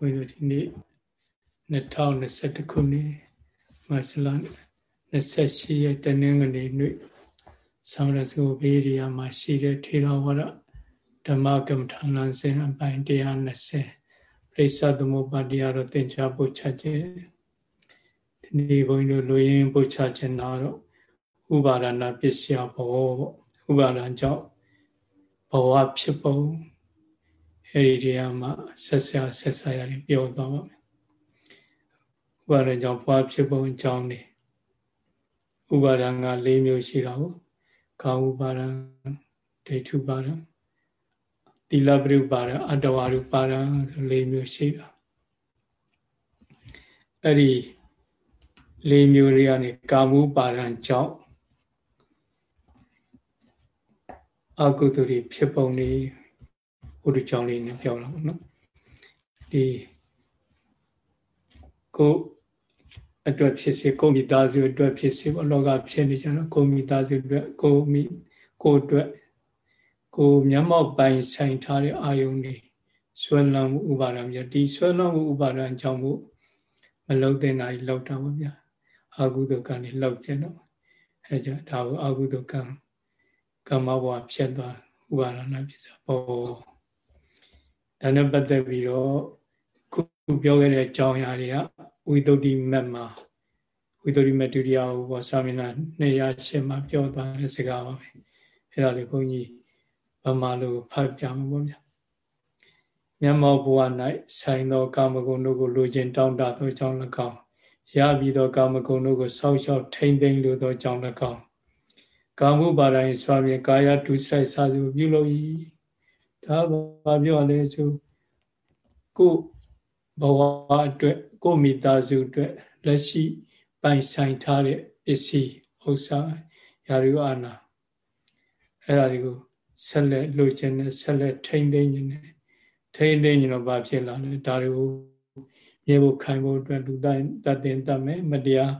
ဘုန်းကြီးတို့ဒီနေ့2021ခုနှစ်မတ်လ28ရက်တနင်္ဂနွေနေ့ဆောင်းရစုဘေးရီယာမှာရှိတဲ့ထေရဝါဒဓမ္မကမ္မထာလမ်းစဉ်အပိုင်း120ပြိဿသမုပ္ပါတရားတော်သင်္ချာပုချခြင်းဒီနေ့ဘုန်းကြီးတို့လူရင်းပုချခြင်းတော့ဥပါဒနာပစ္စယဘောပေါ့ဥပါဒံကြောင့်ဘဝဖြစ်ပုံ အဲ့ဒီတရားမှာဆက်ဆက်ဆက်ဆက်ရတယ်ပြောသွားပါမယ်ဥပါဒံကြောင့်ဘဝဖြစ်ပုံအကြောင်းနေဥပါဒံက၄မျိုးရှိတာကိုကာဥပါဒံဒိဋ္ဌုပါဒံသီလပရိပါဒံအတ္တဝရုပါဒံဆို၄မျိုးရှိတာအဲ့ဒီ၄မျိုးတွေကနေကာမုပါဒံကြောင့်အကုသိုလ်တွေဖြစ်ပုံနေ ဘုဒ္ဓကြောင့်လေးနဲ့ပြောတာပေါ့နော်ဒီကိုအတွက်ဖြစ်စေကိုမိသားစုအတွက်ဖြစ်စေပေါ့လောကဖြစ်နေကြတော့ကိုမိသားစုအတွက်ကိုမိကိုအတွက်ကိုမျက်မှောက်ပိုင်ဆိုင်ထားတဲ့အာယုန်တွေဆွဲလန်းမှုဥပါဒံမျိုးဒီဆွဲလန်းမှုဥပါဒံကြောင့်မို့မလုံတဲ့နိုင်လောက်တာပါဗျာအာဟုတုကံနေလောက်ကျတော့အဲကြောင့်ဒါကိုအာဟုတုကံကမ္မဘဝဖြစ်သွားဥပါဒနာဖြစ်သွားဘော ဒါနဲ့ပတ်သက်ပြီးတော့ခုပြောခဲ့တဲ့အကြောင်းအရာတွေကဝိသုဒ္ဓိမက်မှာဝိသုဒ္ဓိမက်ဒုတိယဟောဘောစာမျက်နှာ208မှာပြောသွားတဲ့စကားပါပဲအဲ့ဒါလေးဘုန်းကြီးဗမာလိုဖတ်ပြမှာပေါ့ဗျာမျက်မှောက်ဘဝ၌ဆိုင်သောကာမဂုဏ်တို့ကိုလိုချင်တောင်းတသောကြောင့်၎င်းရပြီးသောကာမဂုဏ်တို့ကိုစောင့်ရှောက်ထိမ့်သိမ်းလိုသောကြောင့်၎င်းကာမှုပါတိုင်းစွာဖြင့်ကာယဒုဆိုင်စာစုပြုလို့၏ ဒါဘာပြောလဲဆိုကိုဘဝအတွက်ကိုမိသားစုအတွက်လက်ရှိပိုင်ဆိုင်ထားတဲ့ပစ္စည်းဥစ္စာယာရုအာနာအဲ့ဒါတွေကိုဆက်လက်လိုချင်တဲ့ဆက်လက်ထိမ့်သိမ်းနေတယ်ထိမ့်သိမ်းရင်တော့ဘာဖြစ်လာလဲဒါတွေကိုမြေဖို့ခိုင်ဖို့အတွက်လူတိုင်းတတ်တင်တတ်မယ်မတရား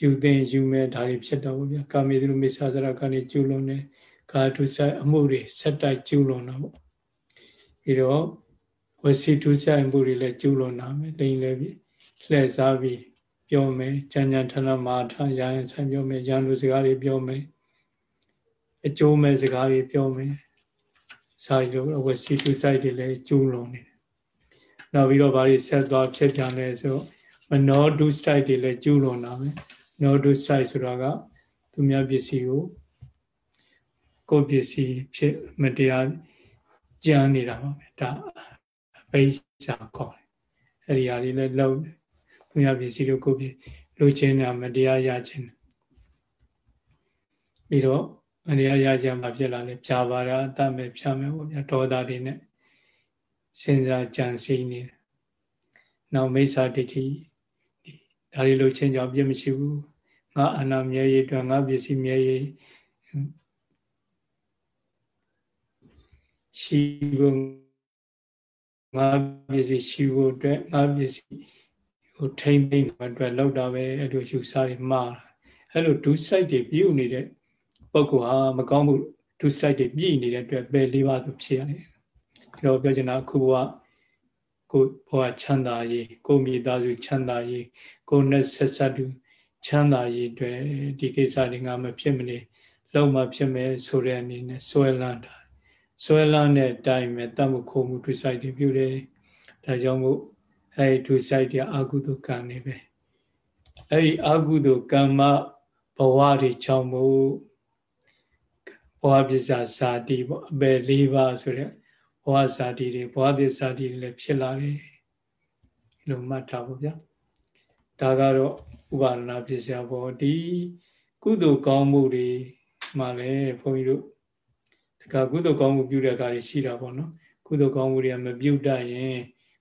ယူသိင်ယူမဲ့ဒါတွေဖြစ်တော့ဗျာကာမေသူမိစ္ဆာစရကနေကျူးလွန်တယ် ကာထုဆိုင်အမှုတွေဆက်တိုက်ကျူးလွန်တာပေါ့ပြီးတော့ဝစီထုဆိုင်မှုတွေလည်းကျူးလွန်တာမယ်လိမ့်လည်းပြီးလှည့်စားပြီးပြောမယ်ကြံကြံထဏမာထရာယဆိုင်ပြောမယ်ရန်လူစကားတွေပြောမယ်အကျိုးမဲ့စကားတွေပြောမယ်စာရုပ်ဝစီထုဆိုင်တွေလည်းကျူးလွန်နေတယ်နောက်ပြီးတော့ဗာတွေဆက်သွားဖြစ်ပြန်လဲဆိုမနောဒုစတိုက်တွေလည်းကျူးလွန်တာမယ်နောဒုဆိုင်ဆိုတာက သူများပစ္စည်းကို ကိုယ်ပစ္စည်းဖြစ်မတရားကြမ်းနေတာပါပဲဒါပိစာခေါ်တယ်အဲ့ဒီဟာလေးလည်းလောက်သူများပစ္စည်းကိုကိုယ်ပစ္စည်းလိုချင်တာမတရားရခြင်းပြီးတော့မတရားရခြင်းမှာဖြစ်လာလေဖြာပါတာအတတ်မဲ့ဖြာမယ်ပေါ့ဗျာဒေါသတွေနဲ့စဉ်းစားကြံစည်နေတယ်နောက်မိစ္ဆာဒိဋ္ဌိဒါတွေလိုချင်းကြောင့်ပြည့်မရှိဘူးငါအနာမြဲရည်အတွက်ငါပစ္စည်းမြဲရည် ရှိဖို့ငါပစ္စည်းရှိဖို့အတွက်ငါပစ္စည်းဟိုထိမ့်သိမ့်အတွက်လောက်တာပဲအဲ့လိုယူဆတွေမှားအဲ့လိုဒုစိုက်တွေပြုတ်နေတဲ့ပုဂ္ဂိုလ်ဟာမကောင်းမှုဒုစိုက်တွေပြည့်နေတဲ့အတွက်ပဲလေးပါးသူဖြစ်ရတယ်ဒီတော့ပြောချင်တာအခုကကိုဘဝချမ်းသာရေးကိုမိသားစုချမ်းသာရေးကိုနဲ့ဆက်ဆက်တူချမ်းသာရေးအတွက်ဒီကိစ္စတွေငါမဖြစ်မနေလုံးမဖြစ်မယ်ဆိုတဲ့အနေနဲ့ဆွဲလန်းတာ ဆွဲလန်းတဲ့အတိုင်းပဲတတ်မှုခိုးမှုဒုစိုက်တွေပြုတယ်ဒါကြောင့်မို့အဲဒီဒုစိုက်တွေအာဟုတုကံနေပဲအဲဒီအာဟုတုကမ္မဘဝတွေချောင်းမှုဘဝပစ္စဇာတိပေါ့အပယ်၄ပါးဆိုတဲ့ဘဝဇာတိတွေဘဝသစ္စာတိတွေလည်းဖြစ်လာတယ်ဒီလိုမှတ်ထားဖို့ဗျာဒါကတော့ဥပါဒနာဖြစ်စရာပေါ့ဒီကုသိုလ်ကောင်းမှုတွေမှလည်းဘုန်းကြီးတို့ တခါကုသိုလ်ကောင်းမှုပြုတဲ့အခါတွေရှိတာပေါ့နော်ကုသိုလ်ကောင်းမှုတွေကမပြုတ်တတ်ရင်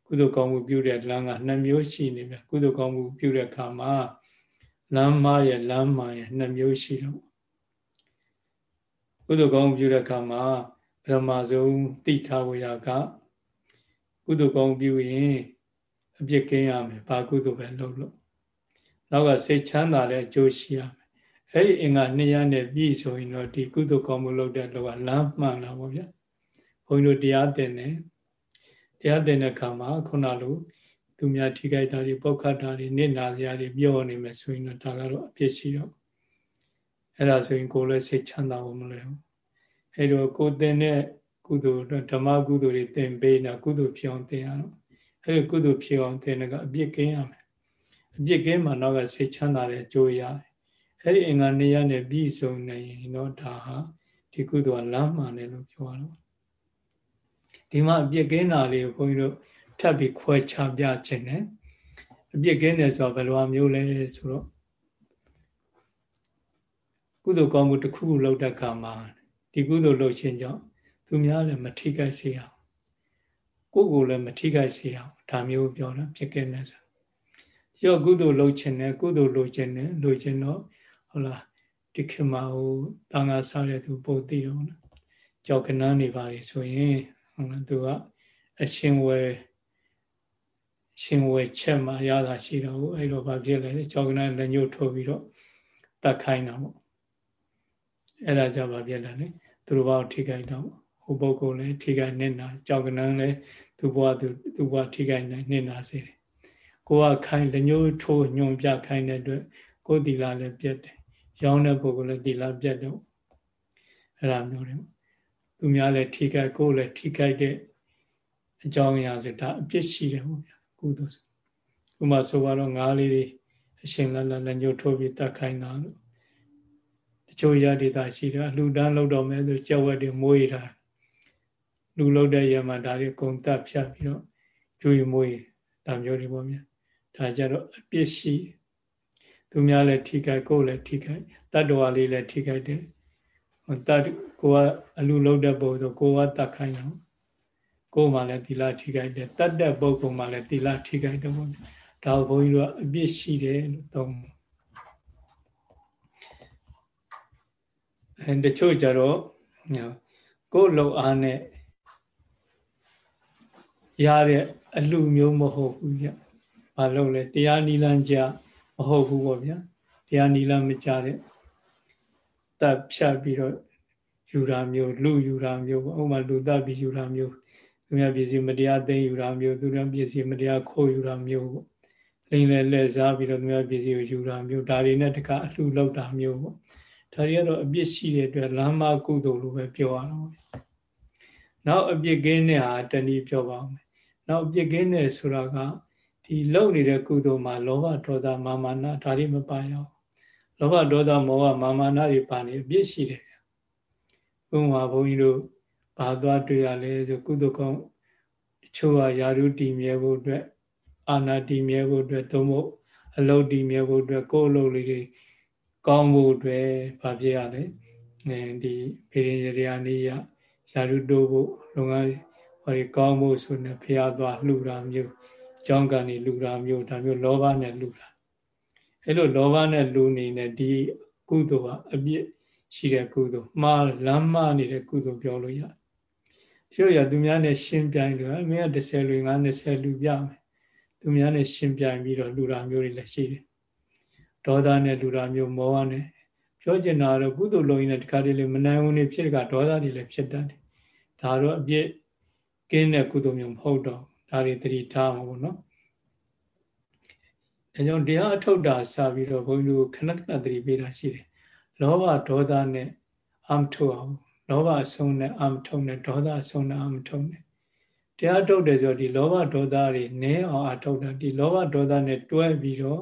ကုသိုလ်ကောင်းမှုပြုတဲ့လမ်းကနှစ်မျိုးရှိနေပြီကုသိုလ်ကောင်းမှုပြုတဲ့အခါမှာလမ်းမရဲ့လမ်းမာရဲ့နှစ်မျိုးရှိတော့ကုသိုလ်ကောင်းမှုပြုတဲ့အခါမှာပထမဆုံးသိထားဖို့ရကကုသိုလ်ကောင်းပြုရင်အပြစ်ကင်းရမယ်ဘာကုသိုလ်ပဲလုပ်လို့နောက်ကစိတ်ချမ်းသာတဲ့အကျိုးရှိရမယ် အဲ့ဒီအင်္ဂါနှစ်ရနဲ့ပြည့်ဆိုရင်တော့ဒီကုသိုလ်ကောင်းမှုလုပ်တဲ့လောကလမ်းမှန်လာပါဗျာဘုန်းကြီးတို့တရားသင်တယ်တရားသင်တဲ့အခါမှာခုနလိုသူများထိခိုက်တာတွေပုတ်ခတ်တာတွေနစ်နာစရာတွေပြောနေမယ်ဆိုရင်တော့ဒါကတော့အပြစ်ရှိတော့အဲ့ဒါဆိုရင်ကိုယ်လည်းစိတ်ချမ်းသာဖို့မလွယ်ဘူးအဲ့တော့ကိုယ်သင်တဲ့ကုသိုလ်ဓမ္မကုသိုလ်တွေသင်ပေးတာကုသိုလ်ဖြစ်အောင်သင်ရတော့အဲ့ဒီကုသိုလ်ဖြစ်အောင်သင်တဲ့ကအပြစ်ကင်းရမယ်အပြစ်ကင်းမှတော့ကစိတ်ချမ်းသာတဲ့အကျိုးရတယ် အဲ့ဒီအင်္ဂါနေရနဲ့ပြီးဆုံးနေရင်တော့ဒါဟာဒီကုသိုလ်ကလမ်းမှန်တယ်လို့ပြောရတော့ဒီမှာအပြစ်ကင်းတာလေးကိုဘုန်းကြီးတို့ထပ်ပြီးခွဲခြားပြခြင်းနဲ့အပြစ်ကင်းတယ်ဆိုတာဘယ်လိုမျိုးလဲဆိုတော့ကုသိုလ်ကောင်းမှုတစ်ခုခုလုပ်တဲ့အခါမှာဒီကုသိုလ်လုပ်ခြင်းကြောင့်သူများလည်းမထိခိုက်စေအောင်ကိုယ်ကိုယ်လည်းမထိခိုက်စေအောင်ဒါမျိုးပြောတာဖြစ်ခဲ့နေဆိုရော့ကုသိုလ်လုပ်ခြင်းနဲ့ကုသိုလ်လုပ်ခြင်းနဲ့လုပ်ခြင်းတော့ ဟုတ်လားဒီခေတ်မှာဟိုတန်ခါစားတဲ့သူပို့သိတော့နော်ကြောက်ကနန်းနေပါလေဆိုရင်ဟုတ်လားသူကအရှင်ဝယ်ရှင်ဝယ်ချက်မှရတာရှိတော့ဘူးအဲ့တော့ဘာဖြစ်လဲကြောက်ကနန်းလက်ညှိုးထိုးပြီးတော့တတ်ခိုင်းတာပေါ့အဲ့ဒါကြောင့်ဘာဖြစ်လဲလေသူတို့ဘာထိခိုက်တော့ဟိုပုဂ္ဂိုလ်လည်းထိခိုက်နေတာကြောက်ကနန်းလည်းသူ့ဘဝသူသူ့ဘဝထိခိုက်နေနေတာစေတယ်ကိုကခိုင်းလက်ညှိုးထိုးညွန်ပြခိုင်းတဲ့အတွက်ကိုယ်တီလာလည်းပြတ်တယ် ရောင်းတဲ့ပုဂ္ဂိုလ်လည်းတီလာပြတ်တော့အဲ့ဒါမျိုးတွေသူများလည်းထိခိုက်ကိုယ်လည်းထိခိုက်တဲ့အကြောင်းအရာဆိုဒါအပြစ်ရှိတယ်ဟုတ်ဗျာကုသိုလ်ဆိုဥမာဆိုတော့ငါးလေးတွေအရှင်လလလက်ညှိုးထိုးပြီးတတ်ခိုင်းတာလို့တချို့ရဒေတာရှိတယ်အလှတန်းလောက်တော့မဲဆိုကြက်ဝက်တွေမွေးတာလူလောက်တဲ့ရမှာဒါတွေကုံတက်ဖြတ်ပြီးတော့ကျွေးမွေးဒါမျိုးတွေပေါ့ဗျာဒါကြတော့အပြစ်ရှိ သူများလည်းထိခိုက်ကိုယ်လည်းထိခိုက်တတ္တဝါလေးလည်းထိခိုက်တယ်တတ်ကိုကအလူလုံးတဲ့ပုံဆိုကိုကတတ်ခိုင်းတော့ကိုယ်မှလည်းသီလထိခိုက်တယ်တတ်တဲ့ပုဂ္ဂိုလ်မှလည်းသီလထိခိုက်တယ်ပေါ့ဒါဘုန်းကြီးတို့အပြစ်ရှိတယ်လို့သုံးအဲတချို့ကြတော့ကိုယ်လုံအားနဲ့ရတဲ့အလှမျိုးမဟုတ်ဘူးဗျ။ဘာလို့လဲတရားနိလန်းကြ မဟုတ်ဘူးပေါ့ဗျာ။တရားနိလန်းမကြတဲ့တပ်ဖြတ်ပြီးတော့ယူတာမျိုးလူယူတာမျိုးပေါ့။ဥပမာလူတပ်ပြီးယူတာမျိုးသူများပစ္စည်းမတရားသိမ်းယူတာမျိုးသူများပစ္စည်းမတရားခိုးယူတာမျိုးပေါ့။လိမ့်လဲလဲစားပြီးတော့သူများပစ္စည်းကိုယူတာမျိုးဒါတွေနဲ့တကအလှလောက်တာမျိုးပေါ့။ဒါတွေကတော့အပြစ်ရှိတဲ့အတွက်လမ်းမကုသိုလ်လို့ပဲပြောရတော့။နောက်အပြစ်ကင်းတဲ့ဟာတဏှီပြောပါဦးမယ်နောက်ပြစ်ကင်းတယ်ဆိုတာက ဒီလုံနေတဲ့ကုသိုလ်မှာလောဘဒေါသမာမာနဒါတွေမပါရအောင်လောဘဒေါသမောဟမာမာနတွေပါနေအပြစ်ရှိတယ်ဘုံမှာဘုန်းကြီးတို့ဘာသွားတွေ့ရလဲဆိုကုသိုလ်ကောင်းတချို့ကယာရုတည်မြဲဖို့အတွက်အာနာတည်မြဲဖို့အတွက်သုံးဖို့အလုတ်တည်မြဲဖို့အတွက်ကိုယ်အလုပ်လေးတွေကောင်းဖို့အတွက်ဘာဖြစ်ရလဲအဲဒီဖေရင်ရရနေရယာရုတိုးဖို့လုပ်ငန်းဟောဒီကောင်းဖို့ဆိုနေဖျားသွားလှူတာမျိုး ကြောင်းကနေလှူတာမျိုးဒါမျိုးလောဘနဲ့လှူတာအဲ့လိုလောဘနဲ့လှူနေတဲ့ဒီကုသိုလ်ကအပြစ်ရှိတဲ့ကုသိုလ်မှားလမ်းမနေတဲ့ကုသိုလ်ပြောလို့ရတယ်ဖြို့ရသူများနဲ့ရှင်းပြိုင်လို့မင်းက30လူငါ20လူပြမယ်သူများနဲ့ရှင်းပြိုင်ပြီးတော့လှူတာမျိုးတွေလည်းရှိတယ်ဒေါသနဲ့လှူတာမျိုးမောဟနဲ့ပြောချင်တာတော့ကုသိုလ်လုံးရင်တခါတည်းလေမနိုင်ဘူးနေဖြစ်ကဒေါသတွေလည်းဖြစ်တတ်တယ်ဒါတော့အပြစ်ကင်းတဲ့ကုသိုလ်မျိုးမဟုတ်တော့ဒါတွေတတိထားမှာပေါ့နော် အဲကြောင့်တရားအထုတ်တာစပြီးတော့ဘုန်းကြီးတို့ခဏခဏတတိပေးတာရှိတယ်လောဘဒေါသနဲ့အမထုတ်အောင်လောဘအဆုံးနဲ့အမထုတ်နဲ့ဒေါသအဆုံးနဲ့အမထုတ်နဲ့တရားထုတ်တယ်ဆိုဒီလောဘဒေါသတွေနည်းအောင်အထုတ်တာဒီလောဘဒေါသနဲ့တွဲပြီးတော့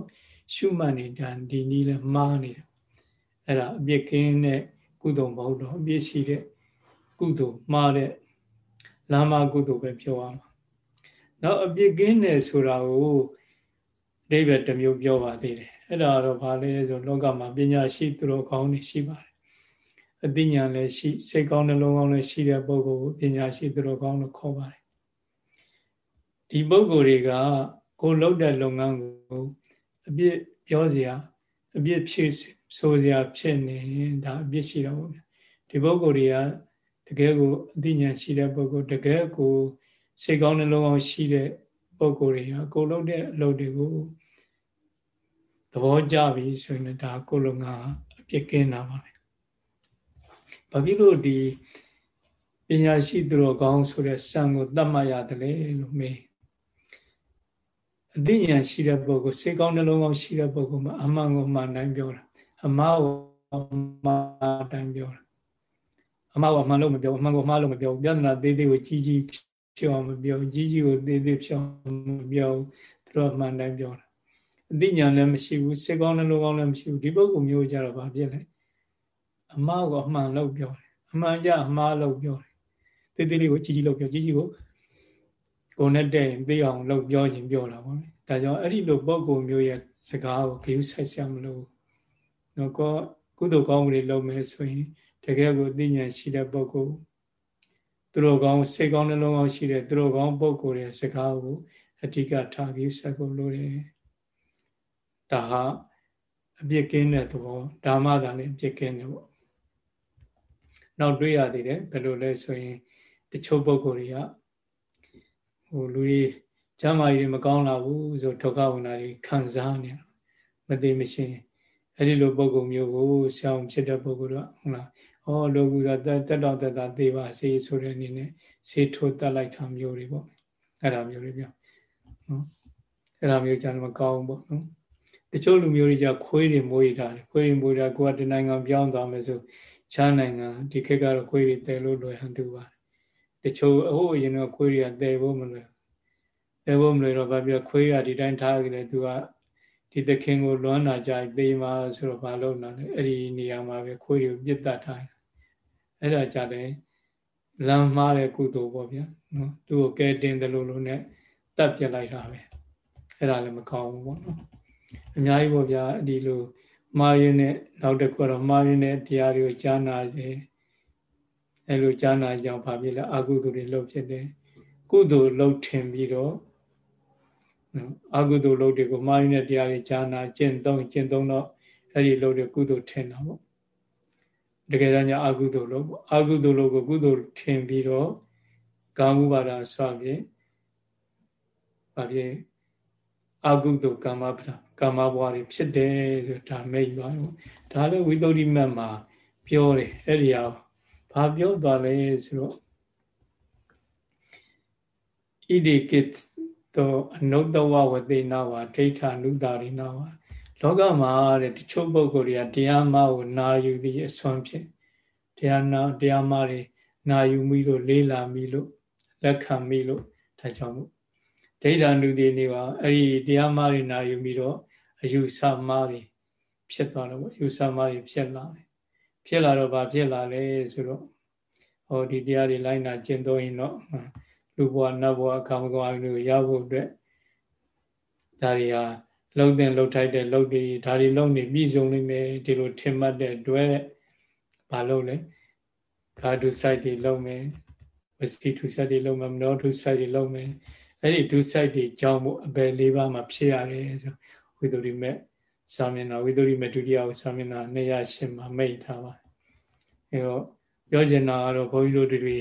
ရှုမှတ်နေတာဒီနည်းလဲမှားနေတယ်အဲ့ဒါအပြစ်ကင်းတဲ့ကုသိုလ်မဟုတ်တော့အပြစ်ရှိတဲ့ကုသိုလ်မှားတဲ့လမ်းမကုသိုလ်ပဲပြောရမှာနောက်အပြစ်ကင်းတယ်ဆိုတာကို အဓိပ္ပာယ်တစ်မျိုးပြောပါသေးတယ်အဲ့ဒါတော့ဘာလဲဆိုလောကမှာပညာရှိသူတော်ကောင်းတွေရှိပါတယ်အသိဉာဏ်လည်းရှိစိတ်ကောင်းနှလုံးကောင်းလည်းရှိတဲ့ပုဂ္ဂိုလ်ကိုပညာရှိသူတော်ကောင်းလို့ခေါ်ပါတယ်ဒီပုဂ္ဂိုလ်တွေကကိုလုပ်တဲ့လုပ်ငန်းကိုအပြစ်ပြောစရာအပြစ်ဖြစ်ဆိုစရာဖြစ်နေဒါအပြစ်ရှိတော့ဘူးဒီပုဂ္ဂိုလ်တွေကတကယ်ကိုအသိဉာဏ်ရှိတဲ့ပုဂ္ဂိုလ်တကယ်ကိုစိတ်ကောင်းနှလုံးကောင်းရှိတဲ့ ပုဂ္ဂိုလ်တွေဟာကိုလုပ်တဲ့အလုပ်တွေကိုသဘောကျပြီဆိုရင်ဒါကိုလုံငါအပြစ်ကင်းတာပါပဲ။ဘာဖြစ်လို့ဒီပညာရှိသူတော်ကောင်းဆိုတဲ့စံကိုတတ်မှတ်ရတယ်လေလို့မေးအသိဉာဏ်ရှိတဲ့ပုဂ္ဂိုလ်စေကောင်းနှလုံးကောင်းရှိတဲ့ပုဂ္ဂိုလ်မှာအမှန်ကိုမှန်တိုင်းပြောတာအမှားကိုမှန်တိုင်းပြောတာအမှားကိုအမှန်လို့မပြောအမှန်ကိုမှားလို့မပြောပြဿနာသေးသေးကိုကြီးကြီး ဖြစ်အောင်မပြောကြီးကြီးကိုသေးသေးဖြစ်အောင်မပြောသူတို့အမှန်တိုင်းပြောတာအသိဉာဏ်လည်းမရှိဘူးစေကောင်းနှလုံးကောင်းလည်းမရှိဘူးဒီပုဂ္ဂိုလ်မျိုးကြတော့ဘာဖြစ်လဲအမှားကိုအမှန်လို့ပြောတယ်အမှန်ကြအမှားလို့ပြောတယ်သေးသေးလေးကိုကြီးကြီးလို့ပြောကြီးကြီးကိုကိုယ်နဲ့တဲ့ရင်သိအောင်လို့ပြောခြင်းပြောတာပေါ့။ဒါကြောင့်အဲ့ဒီလိုပုံကိုမျိုးရဲ့စကားကိုဂရုစိုက်ရမလို့နော်ကောကုသိုလ်ကောင်းမှုတွေလုပ်မယ်ဆိုရင်တကယ်ကိုသိဉာဏ်ရှိတဲ့ပုဂ္ဂိုလ် သူတို့ကောင်းစိတ်ကောင်းနှလုံးကောင်းရှိတဲ့သူတို့ကောင်းပုဂ္ဂိုလ်ရဲ့စကားကိုအဓိကထားဂရုစိုက်ဖို့လိုတယ်။ဒါဟာအပြစ်ကင်းတဲ့သဘောဓမ္မသာလည်းအပြစ်ကင်းတယ်ပေါ့။နောက်တွေ့ရသေးတယ်ဘယ်လိုလဲဆိုရင်တချို့ပုဂ္ဂိုလ်တွေကဟိုလူတွေကျမ်းမာရေးမကောင်းလာဘူးဆိုဒုက္ခဝနာတွေခံစားနေမသိမရှင်းအဲ့ဒီလိုပုံကုမျိုးကိုရှောင်ဖြစ်တဲ့ပုံကတော့ဟုတ်လား ဩလောကူကတက်တော့တက်တာသေပါစေဆိုတဲ့အနေနဲ့ဆေးထိုးတက်လိုက်တာမျိုးတွေပေါ့အဲ့ဒါမျိုးတွေပြောနော်အဲ့ဒါမျိုးကြမ်းမကောင်းဘူးပေါ့နော်တချို့လူမျိုးတွေကြခွေးတွေမွေးတာခွေးတွေမွေးတာကိုကတနိုင်ငံပြောင်းသွားမယ်ဆိုချားနိုင်ငံဒီခေတ်ကတော့ခွေးတွေတဲလို့လွယ်ဟန်တူပါတယ်တချို့အဟုတ်အရင်ကခွေးတွေကတဲဖို့မလွယ်အဲဘုံမလို့တော့ဗာပြခွေးရဒီတိုင်းထားကြတယ်သူကဒီသခင်ကိုလွမ်းနာကြသေမှာဆိုတော့ဘာလို့နာလဲအဲ့ဒီနေရာမှာပဲခွေးတွေကိုပြစ်တတ်ထားတယ် အဲ့ဒါကြတယ်လမ်းမှားတဲ့ကုသိုလ်ပေါ့ဗျာနော်သူ့ကိုကဲတင်တယ်လို့လို့နဲ့တတ်ပြလိုက်တာပဲအဲ့ဒါလည်းမကောင်းဘူးပေါ့နော်အများကြီးပေါ့ဗျာဒီလိုမှားရင်းနဲ့နောက်တစ်ခုတော့မှားရင်းနဲ့တရားတွေကိုကြားနာတယ်အဲ့လိုကြားနာကြောင်ဘာဖြစ်လဲအကုသိုလ်တွေလုပ်ဖြစ်တယ်ကုသိုလ်လုပ်ထင်ပြီးတော့အကုသိုလ်လုပ်တွေကိုမှားရင်းတဲ့တရားတွေဈာနာကျင့်သုံးကျင့်သုံးတော့အဲ့ဒီလုပ်တွေကုသိုလ်ထင်တာပေါ့ တကယ်တမ်းကျအကုသိုလ်လုပ်ပေါ့အကုသိုလ်လုပ်ကိုကုသိုလ်ထင်ပြီးတော့ကာမှုပါဒဆွဖြင့်ဘာဖြစ်အကုသိုလ်ကာမပဒကာမဘဝတွေဖြစ်တယ်ဆိုဒါမိတ်သွားပေါ့ဒါလည်းဝိသုဒ္ဓိမတ်မှာပြောတယ်အဲ့ဒီဟာဘာပြောသွားလဲဆိုတော့ဣတိကိသောအနုတ္တဝဝသေနာဝဒိဋ္ဌာနုတာရိနာဝ လောကမှာတဲ့တချို့ပုဂ္ဂိုလ်တွေကတရားမကိုနာယူပြီးအစွမ်းဖြင့်တရားနာတရားမတွေနာယူမိလို့လေးလာမိလို့လက်ခံမိလို့ဒါကြောင့်မို့ဒိဋ္ဌာနုတိနေပါအဲ့ဒီတရားမတွေနာယူပြီးတော့အယူဆမတွေဖြစ်သွားတော့အယူဆမတွေဖြစ်လာတယ်ဖြစ်လာတော့ဗာဖြစ်လာလဲဆိုတော့ဟောဒီတရားတွေလိုက်နာကျင့်သုံးရင်တော့လူဘဝနတ်ဘဝကာမဂုဏ်အတွေရဖို့အတွက်ဒါတွေဟာ လုံတဲ့လှုပ်ထိုက်တဲ့လှုပ်တွေဒါတွေလုံနေပြည်စုံနေမယ်ဒီလိုထင်မှတ်တဲ့အတွက်ဘာလို့လဲဂါဒုစိုက်တွေလုံမယ်ဝစီထုစိုက်တွေလုံမယ်မနောထုစိုက်တွေလုံမယ်အဲ့ဒီဒုစိုက်တွေကြောင်းဖို့အပယ်လေးပါးမှာဖြစ်ရတယ်ဆိုဝိသုရိမေသာမဏေဝိသုရိမေဒုတိယသာမဏေ208မှာမိတ်ထားပါအဲတော့ပြောချင်တာကတော့ဘုန်းကြီးတို့တွေ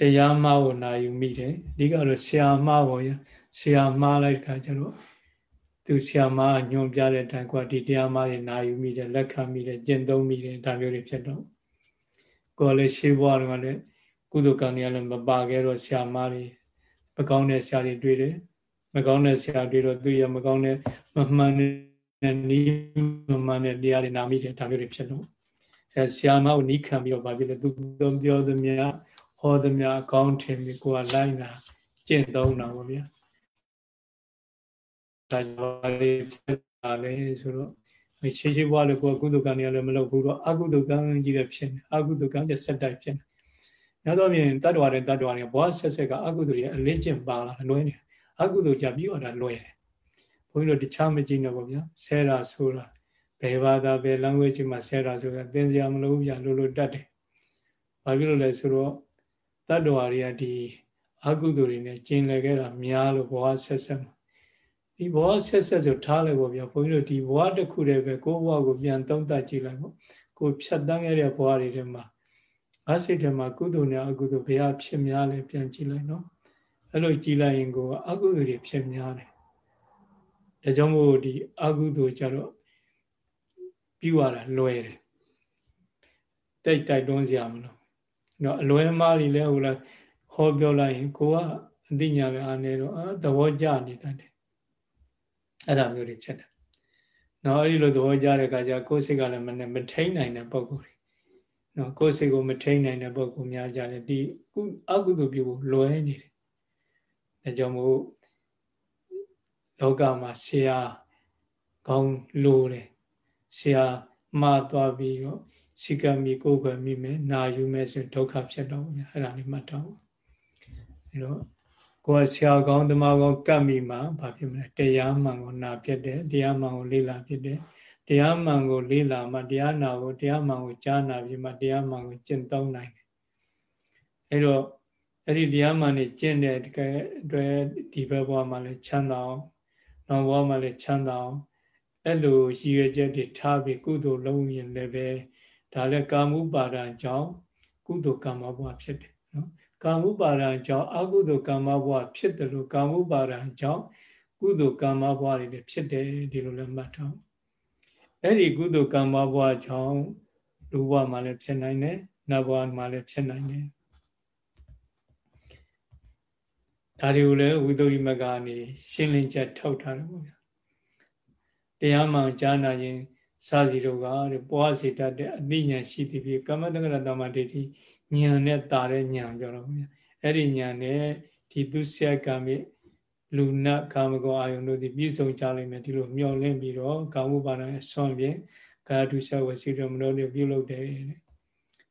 တရားမှားကိုနာယူမိတယ်အဓိကတော့ဆရာမှားပေါ့ရ ဆရာမှားလိုက်ခါကျတော့သူဆရာမညွန်ပြတဲ့အတိုင်းကွာဒီတရားမှားတွေနာယူမိတယ်လက်ခံမိတယ်ကျင့်သုံးမိတယ်ဒါမျိုးတွေဖြစ်တော့ကိုယ်လည်းရှေးဘဝတုန်းကလည်းကုသကံတွေကလည်းမပါခဲ့တော့ဆရာမတွေမကောင်းတဲ့ဆရာတွေတွေ့တယ်မကောင်းတဲ့ဆရာတွေ့တော့သူရမကောင်းတဲ့မမှန်တဲ့နီးမမှန်တဲ့တရားတွေနာမိတယ်ဒါမျိုးတွေဖြစ်တော့အဲဆရာမကိုနီးခံပြီးတော့ဗာဖြစ်လဲသူပြောသမျှဟောသမျှအကောင်းထင်ပြီးကိုယ်ကလိုက်နာကျင့်သုံးတာပေါ့ဗျာ ဒါကြောင့်လေးဖြစ်လာလဲဆိုတော့ရှေးရှေးဘဝလည်းကိုယ်ကုသကံတွေလည်းမလုပ်ဘူးတော့အကုသကံကြီးလည်းဖြစ်နေအကုသကံကျဆက်တိုက်ဖြစ်နေညတော့ပြင်တတ္တဝါတွေတတ္တဝါတွေဘဝဆက်ဆက်ကအကုသတွေအလေးကျင့်ပါလာလွဲနေအကုသကြပြီးတော့ဒါလွဲတယ်ဘုန်းကြီးတို့တခြားမကြည့်တော့ဗျာဆဲတာဆိုတာဘယ်ဘာသာဘယ် language မှာဆဲတာဆိုတာသင်စရာမလိုဘူးဗျာလိုလိုတတ်တယ်ဘာဖြစ်လို့လဲဆိုတော့တတ္တဝါတွေကဒီအကုသိုလ်တွေနဲ့ကျင်လည်ခဲ့တာများလို့ဘဝဆက်ဆက်မှာ ဒီဘဝဆက်ဆက်ဆိုထားလိုက်ပေါ့ဗျာဘုန်းကြီးတို့ဒီဘဝတစ်ခုတည်းပဲကိုယ့်ဘဝကိုပြန်သုံးသပ်ကြည့်လိုက်ပေါ့ကိုဖြတ်တန်းခဲ့တဲ့ဘဝတွေထဲမှာငါစိတ်ထဲမှာကုသိုလ်နဲ့အကုသိုလ်ဘယ်ဟာဖြစ်များလဲပြန်ကြည့်လိုက်နော်အဲ့လိုကြည့်လိုက်ရင်ကိုအကုသိုလ်တွေဖြစ်များတယ်ဒါကြောင့်မို့ဒီအကုသိုလ်ကြတော့ပြုရတာလွယ်တယ်တိတ်တိုက်တွန်းစရာမလိုနော်အလွဲမားတွေလည်းဟိုလားဟောပြောလိုက်ရင်ကိုကအသိဉာဏ်လည်းအားနေတော့အာသဘောကျနေတတ်တယ် အဲ့ဒါမျိုးတွေဖြစ်တယ်နော်အဲ့ဒီလိုသဘောကျတဲ့အခါကျကိုယ်စိတ်ကလည်းမနဲ့မထိန်နိုင်တဲ့ပုံကိုယ်တွေနော်ကိုယ်စိတ်ကိုမထိန်နိုင်တဲ့ပုံကိုများကြတယ်ဒီအကုသိုလ်ပြုဖို့လွယ်နေတယ်ဒါကြောင့်မို့လောကမှာဆရာကောင်းလိုတယ်ဆရာမှားသွားပြီးတော့စိကမိကိုယ်ွယ်မိမယ်နာယူမယ်ဆိုဒုက္ခဖြစ်တော့ဘူးအဲ့ဒါလေးမှတ်တော့အဲ့တော့ ကိုယ်ဆရာကောင်းသမားကောင်းကပ်မိမှာဘာဖြစ်မလဲတရားမှန်ကိုနာဖြစ်တယ်တရားမှန်ကိုလေ့လာဖြစ်တယ်တရားမှန်ကိုလေ့လာမှတရားနာကိုတရားမှန်ကိုကြားနာပြီးမှတရားမှန်ကိုကျင့်သုံးနိုင်တယ်အဲ့တော့အဲ့ဒီတရားမှန်နေကျင့်တဲ့တကယ်အတွက်ဒီဘက်ဘဝမှာလည်းချမ်းသာအောင်နောက်ဘဝမှာလည်းချမ်းသာအောင်အဲ့လိုရည်ရွယ်ချက်တွေထားပြီးကုသိုလ်လုံးရင်လည်းပဲဒါလည်းကာမှုပါဒံကြောင့်ကုသိုလ်ကမ္မဘဝဖြစ်တယ်နော် ကာမှုပါဒံကြောင့်အကုသိုလ်ကမ္မဘဝဖြစ်တယ်လို့ကာမှုပါဒံကြောင့်ကုသိုလ်ကမ္မဘဝတွေလည်းဖြစ်တယ်ဒီလိုလည်းမှတ်ထားအဲ့ဒီကုသိုလ်ကမ္မဘဝကြောင့်လူဘဝမှာလည်းဖြစ်နိုင်တယ်နတ်ဘဝမှာလည်းဖြစ်နိုင်တယ်ဒါတွေကိုလည်းဝိသုရိမကနေရှင်းလင်းချက်ထောက်ထားတယ်ပေါ့ဗျာတရားမှန်ကြားနာရင်စာစီတို့ကတဲ့ပွားစေတတ်တဲ့အသိဉာဏ်ရှိသည်ဖြင့်ကမ္မတက္ကရတမဒိဋ္ဌိ ဉာဏ်နဲ့တာတဲ့ဉာဏ်ပြောတော့ဗျာအဲ့ဒီဉာဏ်နဲ့ဒီသူဆရာကမိလူနတ်ကာမဂုဏ်အာယုန်တို့ဒီပြည့်စုံကြလိမ့်မယ်ဒီလိုမျှော်လင့်ပြီးတော့ကာမှုပါဒရဲ့ဆွမ်းဖြင့်ကာယတုဆဝစီရမနောတွေပြုလုပ်တယ်တဲ့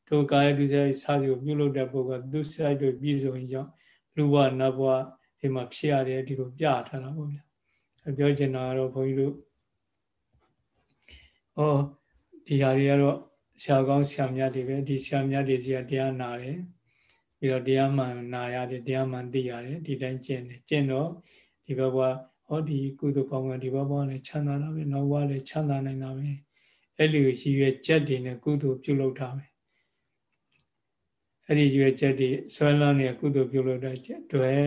တို့ကာယတုဆစာစီကိုပြုလုပ်တဲ့ပုဂ္ဂိုလ်ကသူဆရာတို့ပြည့်စုံကြောင်းလူဘဝနတ်ဘဝဒီမှာဖြစ်ရတယ်ဒီလိုပြထားတာပေါ့ဗျာပြောချင်တာကတော့ဘုန်းကြီးတို့ဩဒီဟာတွေကတော့ ဆရာကောင်းဆရာမြတ်တွေပဲဒီဆရာမြတ်တွေစီကတရားနာတယ်ပြီးတော့တရားမှန်နာရတယ်တရားမှန်သိရတယ်ဒီတိုင်းကျင့်တယ်ကျင့်တော့ဒီဘက်ကဟောဒီကုသိုလ်ကောင်းကဒီဘက်ကလည်းချမ်းသာတာပဲနောက်ဘကလည်းချမ်းသာနိုင်တာပဲအဲ့ဒီရည်ရွယ်ချက်တွေနဲ့ကုသိုလ်ပြုလုပ်တာပဲအဲ့ဒီရည်ရွယ်ချက်တွေဆွဲလန်းနေကုသိုလ်ပြုလုပ်တဲ့အတွက်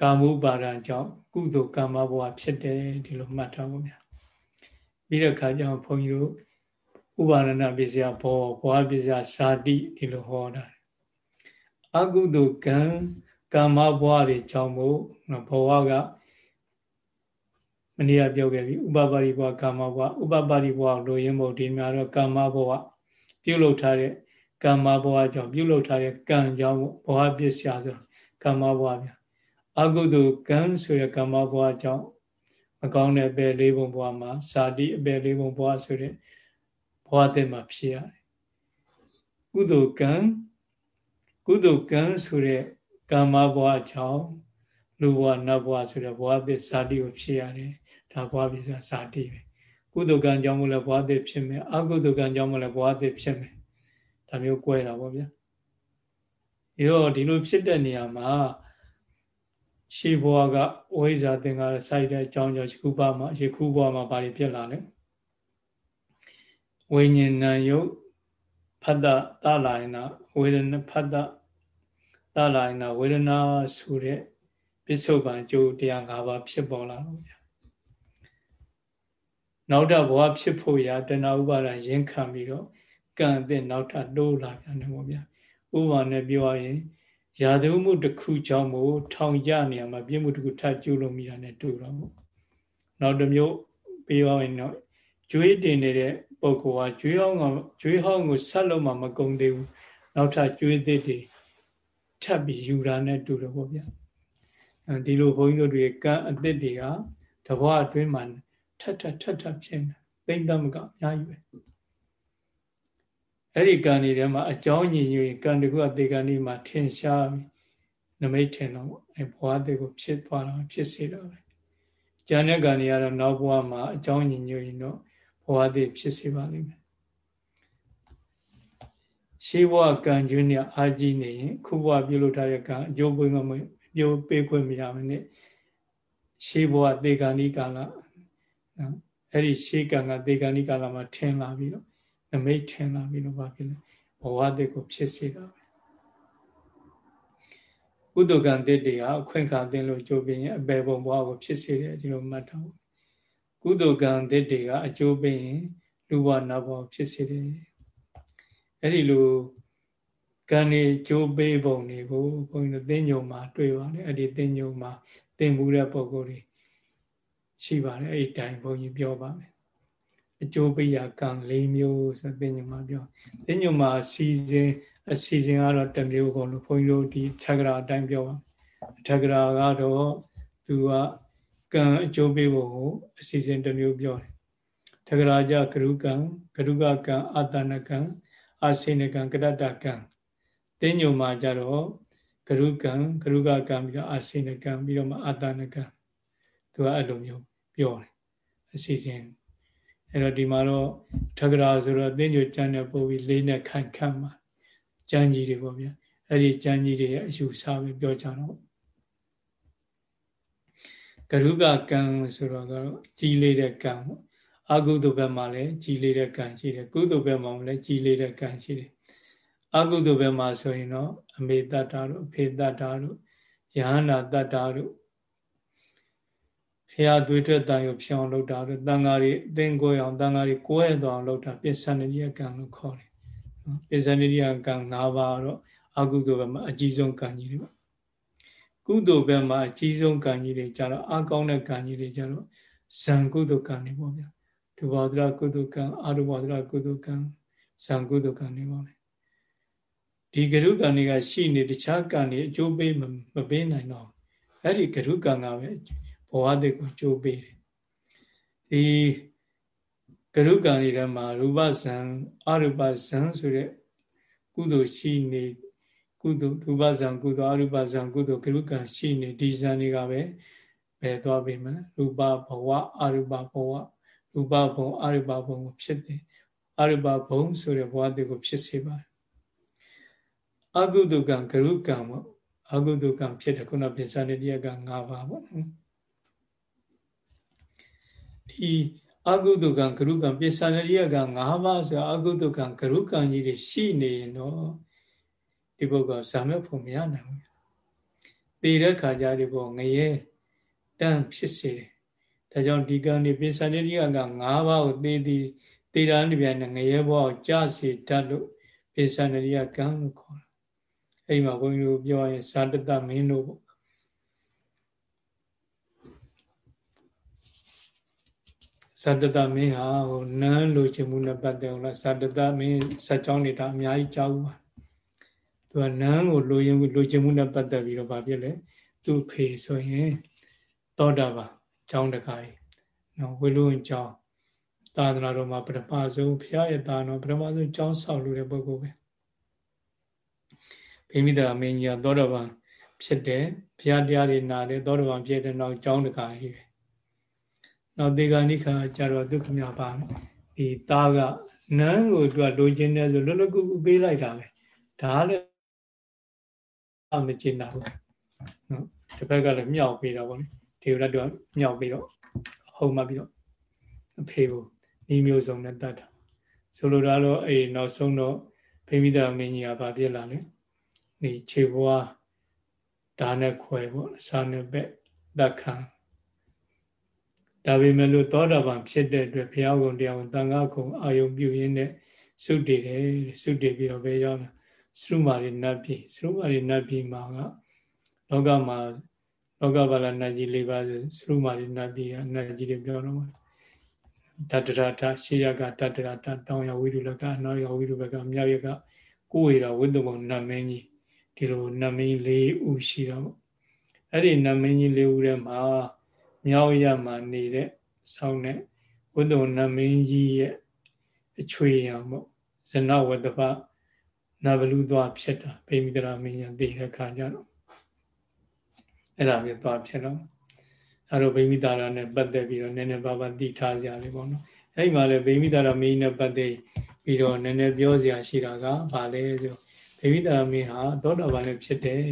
ကာမုပါဒံကြောင့်ကုသိုလ်ကမ္မဘဝဖြစ်တယ်ဒီလိုမှတ်ထားပါဗျာပြီးတဲ့ခါကျတော့ဘုန်းကြီးတို့ ဥပါဒနာပစ္စယဘောဘောပစ္စယဇာတိဒီလိုဟောတာအကုသိုလ်ကံကာမဘဝတွေကြောင့်မို့ဘဝကမနေ့ကပြောခဲ့ပြီဥပပါရိဘဝကာမဘဝဥပပါရိဘဝလိုရင်းမို့ဒီမှာတော့ကာမဘဝပြုလုပ်ထားတဲ့ကာမဘဝကြောင့်ပြုလုပ်ထားတဲ့ကံကြောင့်ဘဝပစ္စယဆိုကာမဘဝဗျာအကုသိုလ်ကံဆိုရကာမဘဝကြောင့်မကောင်းတဲ့အပယ်လေးပုံဘဝမှာဇာတိအပယ်လေးပုံဘဝဆိုတဲ့ ဘဝတည်းမှာဖြစ်ရတယ်ကုသိုလ်ကံကုသိုလ်ကံဆိုတဲ့ကာမဘဝကြောင့်လူဘဝနတ်ဘဝဆိုတဲ့ဘဝတည်းဇာတိကိုဖြစ်ရတယ်ဒါဘဝပြဇာဇာတိပဲကုသိုလ်ကံကြောင့်မလဲဘဝတည်းဖြစ်မယ်အကုသိုလ်ကံကြောင့်မလဲဘဝတည်းဖြစ်မယ်ဒါမျိုး꿰တာပေါ့ဗျာဒီတော့ဒီလိုဖြစ်တဲ့နေရာမှာရှေးဘဝကဝိဇ္ဇာသင်္ကာရစိုက်တဲ့အကြောင်းကြောင့်ယခုဘဝမှာယခုဘဝမှာဘာတွေဖြစ်လာလဲ ဝိညာဉ်ဏယုတ်ဖတ်တတလာယနာဝေဒနာဖတ်တတလာယနာဝေဒနာဆိုတဲ့ပစ္စုပန်အကျိုးတရား၅ပါးဖြစ်ပေါ်လာတော့ဗျာနောက်တော့ဘဝဖြစ်ဖို့ရာတဏှာဥပါဒရရင်ခံပြီးတော့ကံအသစ်နောက်ထပ်တိုးလာပြန်တယ်ပေါ့ဗျာဥပမာနဲ့ပြောရရင်ရာသမှုတစ်ခုကြောင့်မို့ထောင်ကြနေရမှာပြည့်မှုတစ်ခုထပ်ကျူးလို့မိတာနဲ့တူတော့ပေါ့နောက်တစ်မျိုးပြောရရင်တော့ကျွေးတင်နေတဲ့ ပုဂ္ဂိုလ်ကကျွေးဟောင်းကကျွေးဟောင်းကိုဆက်လို့မှမကုန်သေးဘူးနောက်ထပ်ကျွေးသစ်တွေထပ်ပြီးယူတာနဲ့တူတော့ပေါ့ဗျာဒီလိုဘုန်းကြီးတို့တွေကံအသစ်တွေကတဘောအတွင်းမှာထပ်ထပ်ထပ်ထပ်ဖြစ်နေသိမ့်သမကအများကြီးပဲအဲ့ဒီကံတွေထဲမှာအကြောင်းညင်ညွင်ကံတကူအသေးကံဒီမှာထင်ရှားပြီနမိတ်ထင်တော့အဲ့ဘဝတည်းကိုဖြစ်သွားတာဖြစ်စေတာပဲကျန်တဲ့ကံတွေကတော့နောက်ဘဝမှာအကြောင်းညင်ညွင်တော့ဘ ဝတည်းဖြစ်စေပါလိမ့်မယ်ရှေးဘဝကံကျွန်းနဲ့အာကြီးနေရင်ခုဘဝပြုလုပ်ထားတဲ့ကံအကျိုးပေးမှမပြုပေးခွင့်မရမနဲ့ရှေးဘဝသေကံဒီကာလနော်အဲ့ဒီရှေးကံကသေကံဒီကာလမှာထင်လာပြီးတော့နမိတ်ထင်လာပြီးတော့ဘာဖြစ်လဲဘဝတည်းကိုဖြစ်စေတာပဲကုသကံတစ်တွေဟာအခွင့်အခါသင်လို့ကြိုးပင်ရင်အပေပုံဘဝကိုဖြစ်စေတယ်ဒီလိုမှတ်ထားဖို့ ကုသကံတစ်တွေကအကျိုးပေးရင် လူဘဝနတ်ဘဝဖြစ်စေတယ်အဲ့ဒီလိုကံနေကြိုးပေးပုံတွေကိုဘုန်းကြီးတို့သင်ညုံမှာတွေ့ပါတယ်အဲ့ဒီသင်ညုံမှာသင်မှုတဲ့ပုံကိုယ်တွေရှိပါတယ်အဲ့ဒီတိုင်ဘုန်းကြီးပြောပါမယ်အကျိုးပေးရကံ၄မျိုးဆိုသင်ညုံမှာပြောသင်ညုံမှာစီစဉ်အစီအစဉ်ကတော့တစ်မျိုးပေါ့လို့ဘုန်းကြီးတို့ဒီထက်ကရာအတိုင်းပြောပါထက်ကရာကတော့သူက ကံအကျိုးပေးဖို့ကိုအစီအစဉ်တစ်မျိုးပြောတယ်ထက်ကရာကြကရုကံကရုကကံအာတနကံအာစိနကံကရတ္တကံတင်းညုံမှာကြတော့ကရုကံကရုကကံပြီးတော့အာစိနကံပြီးတော့မှအာတနကံသူကအဲ့လိုမျိုးပြောတယ်အစီအစဉ်အဲ့တော့ဒီမှာတော့ထက်ကရာဆိုတော့တင်းညုံကျမ်းနဲ့ပို့ပြီးလေးနဲ့ခိုင်ခန့်မှာကျမ်းကြီးတွေပေါ့ဗျာအဲ့ဒီကျမ်းကြီးတွေရဲ့အယူဆပဲပြောကြတော့ ကရုကကံဆိုတော့ကတော့ကြီးလေးတဲ့ကံပေါ့အကုသိုလ်ဘက်မှာလည်းကြီးလေးတဲ့ကံရှိတယ်ကုသိုလ်ဘက်မှာလည်းကြီးလေးတဲ့ကံရှိတယ်အကုသိုလ်ဘက်မှာဆိုရင်တော့အမေတ္တာတို့အဖေတ္တာတို့ယဟန္တာတ္တာတို့ဖះသွေးထွက်တန်ရုပ်ဖြောင်းလုပ်တာတို့တန်ဃာတွေအသင်ကိုယ်အောင်တန်ဃာတွေကိုယ်သွားအောင်လုပ်တာပိဿန္နိယကံလို့ခေါ်တယ်နော်ပိဿန္နိယကံ၅ပါးတော့အကုသိုလ်ဘက်မှာအကြီးဆုံးကံကြီးတွေပါ ကုသိုလ်ဘက်မှာအကြီးဆုံးကံကြီးတွေကြတော့အကောင်းတဲ့ကံကြီးတွေကြတော့ဇံကုသိုလ်ကံတွေပေါ့ဗျာဒုဘောဒရကုသိုလ်ကံအာရုဘောဒရကုသိုလ်ကံဇံကုသိုလ်ကံတွေပါပဲဒီဂရုကံတွေကရှိနေတခြားကံတွေအကျိုးပေးမပေးနိုင်တော့အဲ့ဒီဂရုကံကပဲဘဝတည်းကိုအကျိုးပေးတယ်ဒီဂရုကံတွေထဲမှာရူပဇံအရူပဇံဆိုတဲ့ကုသိုလ်ရှိနေ ကုသိုလ်ရူပဇံကုသိုလ်အရူပဇံကုသိုလ်ဂရုကံရှိနေဒီဇံတွေကပဲဘယ်သွားပြီမလဲရူပဘဝအရူပဘဝရူပဘုံအရူပဘုံကိုဖြစ်တယ်အရူပဘုံဆိုတဲ့ဘဝတည်းကိုဖြစ်စေပါတယ်အကုသကံဂရုကံပေါ့အကုသကံဖြစ်တယ်ခုနပိဿာနေတရက၅ပါးပေါ့ဒီအကုသကံဂရုကံပိဿာနေတရက၅ပါးဆိုအကုသကံဂရုကံကြီးတွေရှိနေရင်တော့ ဒီဘုကဇာမဲ့ဖို့မရနိုင်ဘူး။ပေတဲ့ခါကျဒီဘုငရဲတန်းဖြစ်စေတယ်။ဒါကြောင့်ဒီကံဒီပိဿာနေတရက၅ပါးကိုသေသည်သေတာနေပြန်ငရဲဘောကိုကြစေတတ်လို့ပိဿာနေတရကံလို့ခေါ်တယ်အဲ့မှာဘုန်းကြီးတို့ပြောရင်ဇာတတမင်းတို့ပေါ့ဇာတတမင်းဟာဟိုနန်းလိုချင်မှုနဲ့ပတ်သက်အောင်လားဇာတတမင်းဇက်ကြောင်းနေတာအများကြီးကြောက်ပါ သူကနန်းကိုလိုရင်လိုချင်မှုနဲ့ပတ်သက်ပြီးတော့ဗာဖြစ်လေသူ့ဖေဆိုရင်သောတာပါကျောင်းတကားကြီးနော်ဝိလုဝင်ကျောင်းသာသနာတော်မှာပထမဆုံးဘုရားရဲ့တာတော်ပထမဆုံးကျောင်းဆောက်လို့တဲ့ပုဂ္ဂိုလ်ပဲဗိမိတရာမင်းကြီးကသောတော်ပန်ဖြစ်တယ်ဘုရားတရားတွေနာတယ်သောတော်ပန်ဖြစ်တဲ့နောက်ကျောင်းတကာကြီးပဲနောက်ဒေဂာနိခာကျတော့ဒုက္ခမြပါဒီသားကနန်းကိုသူကလိုချင်တယ်ဆိုလွတ်လွတ်ကူကူပေးလိုက်တာပဲဒါလည်းအ မကျင်တာဘူးနော်တစ်ဖက်ကလည်းမြောက်ပေးတာပေါ့လေဒေဝရတ်တော့မြောက်ပြီးတော့ဟုံမှပြီးတော့အဖေကိုဤမျိုးစုံနဲ့တတ်တာဆိုလိုတာတော့အေးနောက်ဆုံးတော့ဖိမိတရာမင်းကြီးကဗာပြစ်လာတယ်ဒီခြေဘွားဓာနဲ့ခွဲပေါ့စာနဲ့ဘက်သက်ခံဒါပေမဲ့လို့သောတာပန်ဖြစ်တဲ့အတွက်ဘုရားကုံတရားကိုတန်ခါကုံအာယုံပြုရင်းနဲ့စုတည်တယ်စုတည်ပြီးတော့ဘယ်ရောက်လဲ သုမာရိနတ်ပြည်သုမာရိနတ်ပြည်မှာကလောကမှာလောကဘာလနတ်ကြီး၄ပါးသုမာရိနတ်ပြည်ကနတ်ကြီးတွေပြောတော့မှာတတရတရှေးရကတတရတတောင်ရဝိရုလကအနောက်ရဝိရုဘကမြောက်ရကကိုယ်ရဝိတ္တဘုံနတ်မင်းကြီးဒီလိုနတ်မင်း၄ဦးရှိတော့အဲ့ဒီနတ်မင်းကြီး၄ဦးထဲမှာမြောက်ရမှာနေတဲ့ဆောင်းတဲ့ဝိတ္တနတ်မင်းကြီးရဲ့အချွေရံပေါ့ဇနဝတ္တပ နဗလူသွားဖြစ်တာဗိမိတရာမင်းညာတည်တဲ့ခါကျတော့အဲ့ဒါမျိုးသွားဖြစ်တော့အဲ့တော့ဗိမိတာရာနဲ့ပတ်သက်ပြီးတော့နည်းနည်းပါးပါးသိထားကြလေပေါ့နော်အဲ့ဒီမှာလည်းဗိမိတာရာမင်းနဲ့ပတ်သက်ပြီးတော့နည်းနည်းပြောစရာရှိတာကဘာလဲဆိုဒေဝိတာမင်းဟာသောတာပန်လည်းဖြစ်တယ်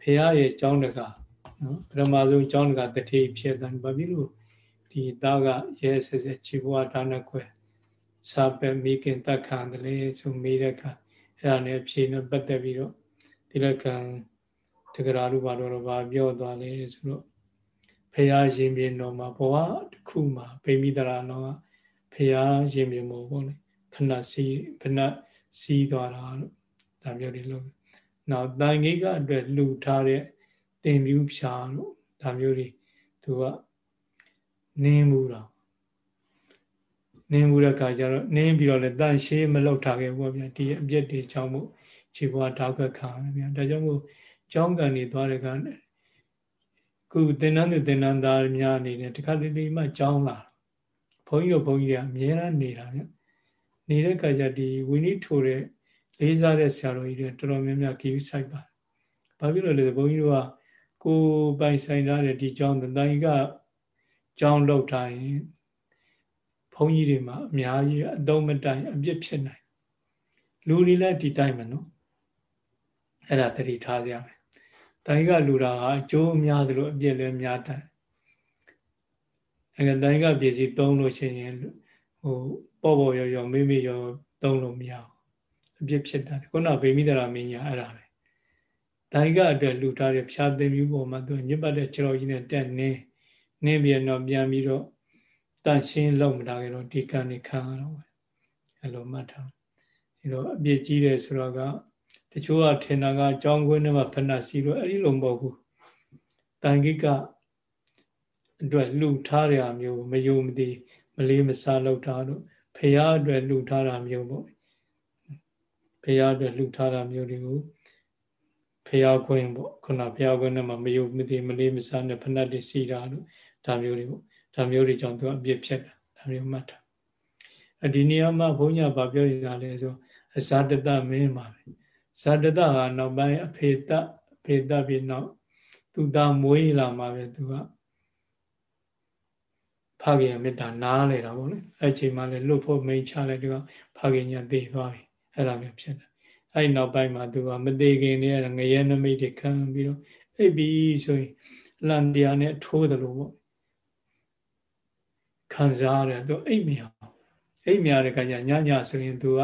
ဖះရဲ့ကျောင်းတကာနော်ပထမဆုံးကျောင်းတကာတတိဖြစ်တယ်ဘာဖြစ်လို့ဒီသားကရဲဆက်ဆက်ခြေဘွားဒါနခွဲစာပဲမိခင်တက်ခံတယ်လေဆိုမိတဲ့ခါ အဲ့ဒါနဲ့ဖြေနဲ့ပတ်သက်ပြီးတော့ဒီလကံတကရာလူပါတော့ဘာပြောသွားလဲဆိုတော့ဖះရှင်ပြင်းတော်မှာဘဝတစ်ခုမှာဗိမိတရာတော်ကဖះရှင်ပြင်းမို့ပေါ့လေခဏစီခဏစီးသွားတာလို့ဒါမျိုးတွေလုပ်နောက်တန်ခိကအတွက်လှူထားတဲ့တင်ပြူးဖြာလို့ဒါမျိုးတွေသူကနင်းမှုတော့ နင်းမှုတဲ့ခါကျတော့နင်းပြီးတော့လည်းတန်ရှေးမလောက်ထားခဲ့ဘူးဗျာဒီအပြစ်တွေကြောင့်မို့ခြေဘွားတောက်ကခံရဗျာဒါကြောင့်မို့ကြောင်းကန်နေသွားတဲ့ကခုသင်္นานသူသင်္นานသားများအနေနဲ့တခါတလေမှကြောင်းလာဘုန်းကြီးတို့ဘုန်းကြီးတွေအများအားနေတာဗျနေတဲ့ခါကျဒီဝိနည်းထိုတဲ့လေးစားတဲ့ဆရာတော်ကြီးတွေတော်တော်များများကြည့်ဆိုင်ပါဘာဖြစ်လို့လဲဘုန်းကြီးတို့ကကိုပိုင်ဆိုင်ထားတဲ့ဒီကြောင်းတန်ကြီးကကြောင်းလောက်ထားရင် ဘုန်းကြီးတွေမှာအများကြီးအသုံးမတိုင်အပြစ်ဖြစ်နိုင်လူတွေလည်းဒီတိုင်းမှာနော်အဲ့ဒါတတိထားကြရမယ်တိုင်းကလူတာကအကျိုးများသလိုအပြစ်လည်းများတယ်အဲ့ဒါတိုင်းကပစ္စည်းသုံးလို့ရှိရင်ဟိုပေါ့ပေါ့ရော်ရော်မေးမေးရောသုံးလို့မရဘူးအပြစ်ဖြစ်တာခုနဗေမိတရာမင်းညာအဲ့ဒါပဲတိုင်းကအတွက်လူထားတဲ့ဖြာသင်မျိုးပေါ်မှာသူညစ်ပတ်တဲ့ခြေတော်ကြီးနဲ့တက်နေနင်းပြီးတော့ပြန်ပြီးတော့ တန့်ရှင်းလုံးမတာကြတော့ဒီကံနေခံရတော့အဲ့လိုမှတ်ထားဒီတော့အပြစ်ကြီးတယ်ဆိုတော့ကတချို့ကထင်တာကကြောင်းခွင်းထဲမှာဖဏစီလို့အဲ့ဒီလိုမဟုတ်ဘူးတန်ခိကအတွက်လှူထားတဲ့အမျိုးမယုံမသိမလေးမစားလောက်တာတို့ဖရာအတွက်လှူထားတာမျိုးပေါ့ဖရာအတွက်လှူထားတာမျိုးတွေကိုဖရာခွင်းပေါ့ခုနဖရာခွင်းထဲမှာမယုံမသိမလေးမစားနဲ့ဖဏတွေစီတာတို့ဒါမျိုးတွေပေါ့ ဒါမျိုးတွေကြောင့်သူအပြစ်ဖြစ်တာဒါမျိုးမှတ်တာအဒီနေရာမှာဘုန်းကြီးကပြောရတာလဲဆိုအဇာတတမင်းပါပဲဇာတတဟာနောက်ပိုင်းအဖေတအဖေတပြီးနောက်သူသားမွေးလာမှာပဲသူကဖခင်မေတ္တာနားလေတာပေါ့လေအဲ့ချိန်မှလည်းလွတ်ဖို့မိန်ချလိုက်တော့ဖခင်ညာသိသွားပြီအဲ့လိုမျိုးဖြစ်တယ်အဲ့နောက်ပိုင်းမှာသူကမသေးခင်နေငရဲနမိတ်တွေခံပြီးတော့အိပ်ပြီးဆိုရင်လန်တရားနဲ့ထိုးတယ်လို့ပေါ့ ခံစားရတယ်သူအိပ်မရအိပ်မရတဲ့ခါကျညညဆိုရင်သူက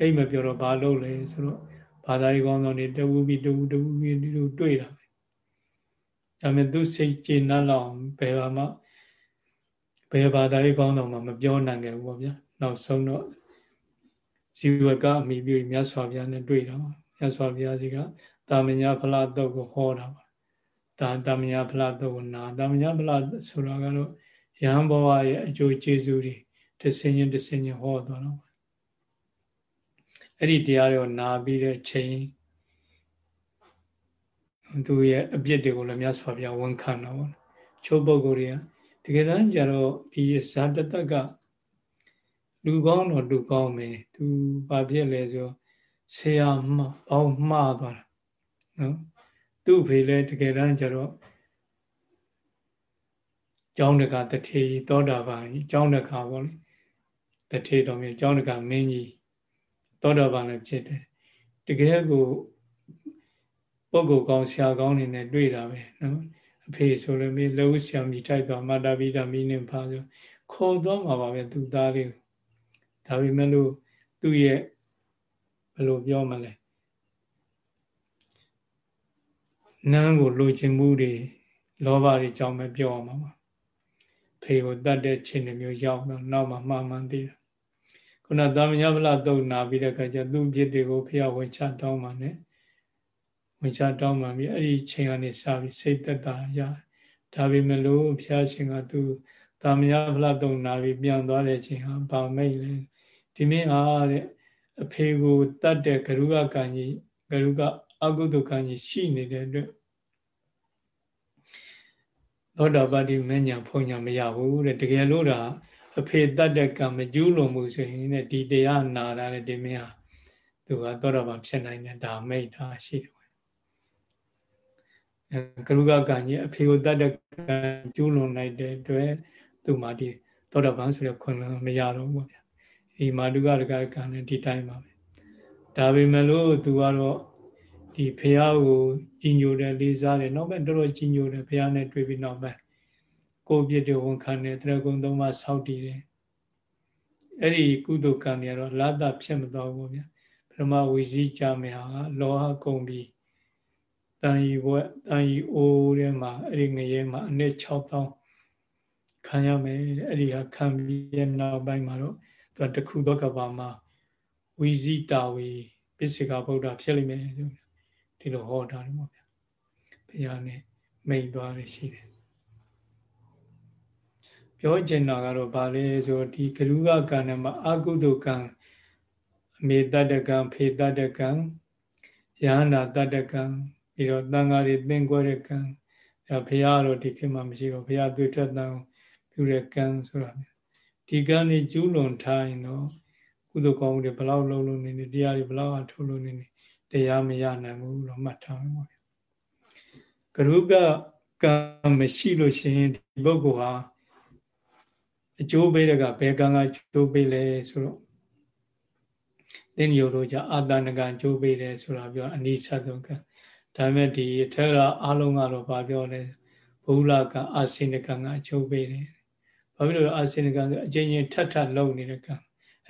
အိပ်မပြောတော့ဘာလုပ်လဲဆိုတော့ဘာသာရေးကောင်းဆောင်တွေတဝူပြီးတဝူတဝူပြီးဒီလိုတွေ့တာပဲဒါပေမဲ့သူစိတ်ကျေနပ်လောက်ဘယ်မှာမှဘယ်ဘာသာရေးကောင်းဆောင်မှမပြောနိုင်ခဲ့ဘူးပေါ့ဗျာနောက်ဆုံးတော့ဇီဝကအမိပြုမြတ်စွာဘုရားနဲ့တွေ့တော့မြတ်စွာဘုရားကြီးကတာမညာဖလားတုတ်ကိုဟောတာပါဒါတာမညာဖလားတုတ်ကိုနာတာမညာဖလားဆိုတာကတော့ ယဟန်ဘဝရဲ့အကျိုးကျေးဇူးတွေတဆင်းရင်တဆင်းရင်ဟောသွားတော့အဲ့ဒီတရားတွေကိုနာပြီးတဲ့ချိန်သူရဲ့အပြစ်တွေကိုလည်းမြတ်စွာဘုရားဝန်ခံတော့ချိုးပုဂ္ဂိုလ်တွေကတကယ်တမ်းကျတော့ဒီဇာတတကလူကောင်းတော့လူကောင်းမယ်သူဘာဖြစ်လဲဆိုဆရာမှာပေါင်းမှားသွားတာနော်သူ့ဖေလည်းတကယ်တမ်းကျတော့ ကျောင်းတကတထေသောတာပန်ကျောင်းတကပေါ့လေတထေတော်မြတ်ကျောင်းတကမင်းကြီးသောတာပန်လည်းဖြစ်တယ်တကယ်ကိုပုဂ္ဂိုလ်ကောင်းဆရာကောင်းနေနဲ့တွေ့တာပဲနော်အဖေဆိုလည်းမေလောဆရာမိတိုက်သွားမာတာပိတာမိနေပါဆိုခေါ်သွားမှာပါပဲသူသားလေးဒါပေမဲ့လို့သူ့ရဲ့ဘယ်လိုပြောမလဲနန်းကိုလိုချင်မှုတွေလောဘတွေကြောင့်ပဲပြောအောင်ပါ ဖေကိုတတ်တဲ့ချိန်မျိုးရောက်တော့နောက်မှမှားမှန်သိတယ်ခုနသမညဗလတုတ်နာပြီးတဲ့အခါကျသူ့ပြစ်တွေကိုဖျောက်ဝင်ချတောင်းမှနဲ့ဝင်ချတောင်းမှပြီးအဲ့ဒီချိန်ကနေစပြီးစိတ်သက်သာရဒါပေမဲ့လို့ဘုရားရှင်ကသူသမညဗလတုတ်နာပြီးပြန်သွားတဲ့ချိန်ဟာဗာမိတ်လဲဒီမင်းအားတဲ့အဖေကိုတတ်တဲ့ဂရုကကံကြီးဂရုကအကုသိုလ်ကံကြီးရှိနေတဲ့အတွက် သောတာပတိမညာဖုန်ညာမရဘူးတဲ့တကယ်လို့ဒါအဖေတတ်တဲ့ကံမကျူးလွန်မှုဆိုရင်တဲ့ဒီတရားနာတာတဲ့ဒီမင်းဟာသူကသောတာပန်ဖြစ်နိုင်တဲ့ဒါမိတ်တာရှိတယ်ကရုကကံကြီးအဖေကိုတတ်တဲ့ကံကျူးလွန်နိုင်တဲ့အတွက်သူမှဒီသောတာပန်ဆိုတဲ့ခွင့်လန်းမရတော့ဘူးဗျာဒီမာတုကရကကံနဲ့ဒီတိုင်းပါပဲဒါပေမဲ့လို့သူကတော့ ဒီဖះကိုကြီးညိုတယ်လေးစားတယ်နောက်ပဲတော်တော်ကြီးညိုတယ်ဖះနဲ့တွေ့ပြီးနောက်ပဲကိုပြစ်တွေဝန်ခံတယ်တရကုံသုံးပါဆောက်တည်တယ်အဲ့ဒီကုသိုလ်ကံတွေကတော့လာတာဖြစ်မသွားဘူးဗျာပထမဝီစည်းကြမယ်ဟာလောဟကုန်ပြီးတန်ရီဘွက်တန်ရီအိုးထဲမှာအဲ့ဒီငရဲမှာအနည်း6000ခံရမယ်အဲ့ဒီဟာခံပြီးနောက်ပိုင်းမှာတော့သူကတခုသောကဘာမှာဝီဇိတာဝေပိစိကဗုဒ္ဓဖြစ်လိမ့်မယ်ဆို ဒီလိုဟောထားတယ်ပေါ့ဗျာဘုရားနဲ့မိန်သွားရရှိတယ်ပြောချင်တာကတော့ဗာလဲဆိုဒီကရုကကံနဲ့မှာအကုသိုလ်ကံအမေတတကံဖေတတကံယဟနာတတကံပြီးတော့တန်ဃာတွေသင်ကွဲတဲ့ကံအဲဘုရားတော့ဒီခေတ်မှာမရှိတော့ဘုရားတွေ့ထက်တန်ပြုတဲ့ကံဆိုတာဒီကံนี่ကျူးလွန်ထားရင်တော့ကုသိုလ်ကောင်းမှုတွေဘလောက်လုံးလုံးနေနေတရားတွေဘလောက်အထုတ်လို့နေနေ တရားမရနိုင်ဘူးလို့မှတ်ထားမှာပေါ့ကရုကကံမရှိလို့ရှိရင်ဒီပုဂ္ဂိုလ်ဟာအကျိုးပေးတဲ့ကဘယ်ကံကကျိုးပေးလဲဆိုတော့သင်္ညိုတို့ကြအာတဏကံကျိုးပေးတယ်ဆိုတာပြောအနိစ္စသုံးကံဒါပေမဲ့ဒီထဲကအားလုံးကတော့ဗာပြောလဲဘုလကံအာစိနကံကအကျိုးပေးတယ်ဘာဖြစ်လို့အာစိနကံဆိုအချင်းချင်းထပ်ထပ်လုံနေတဲ့ကံ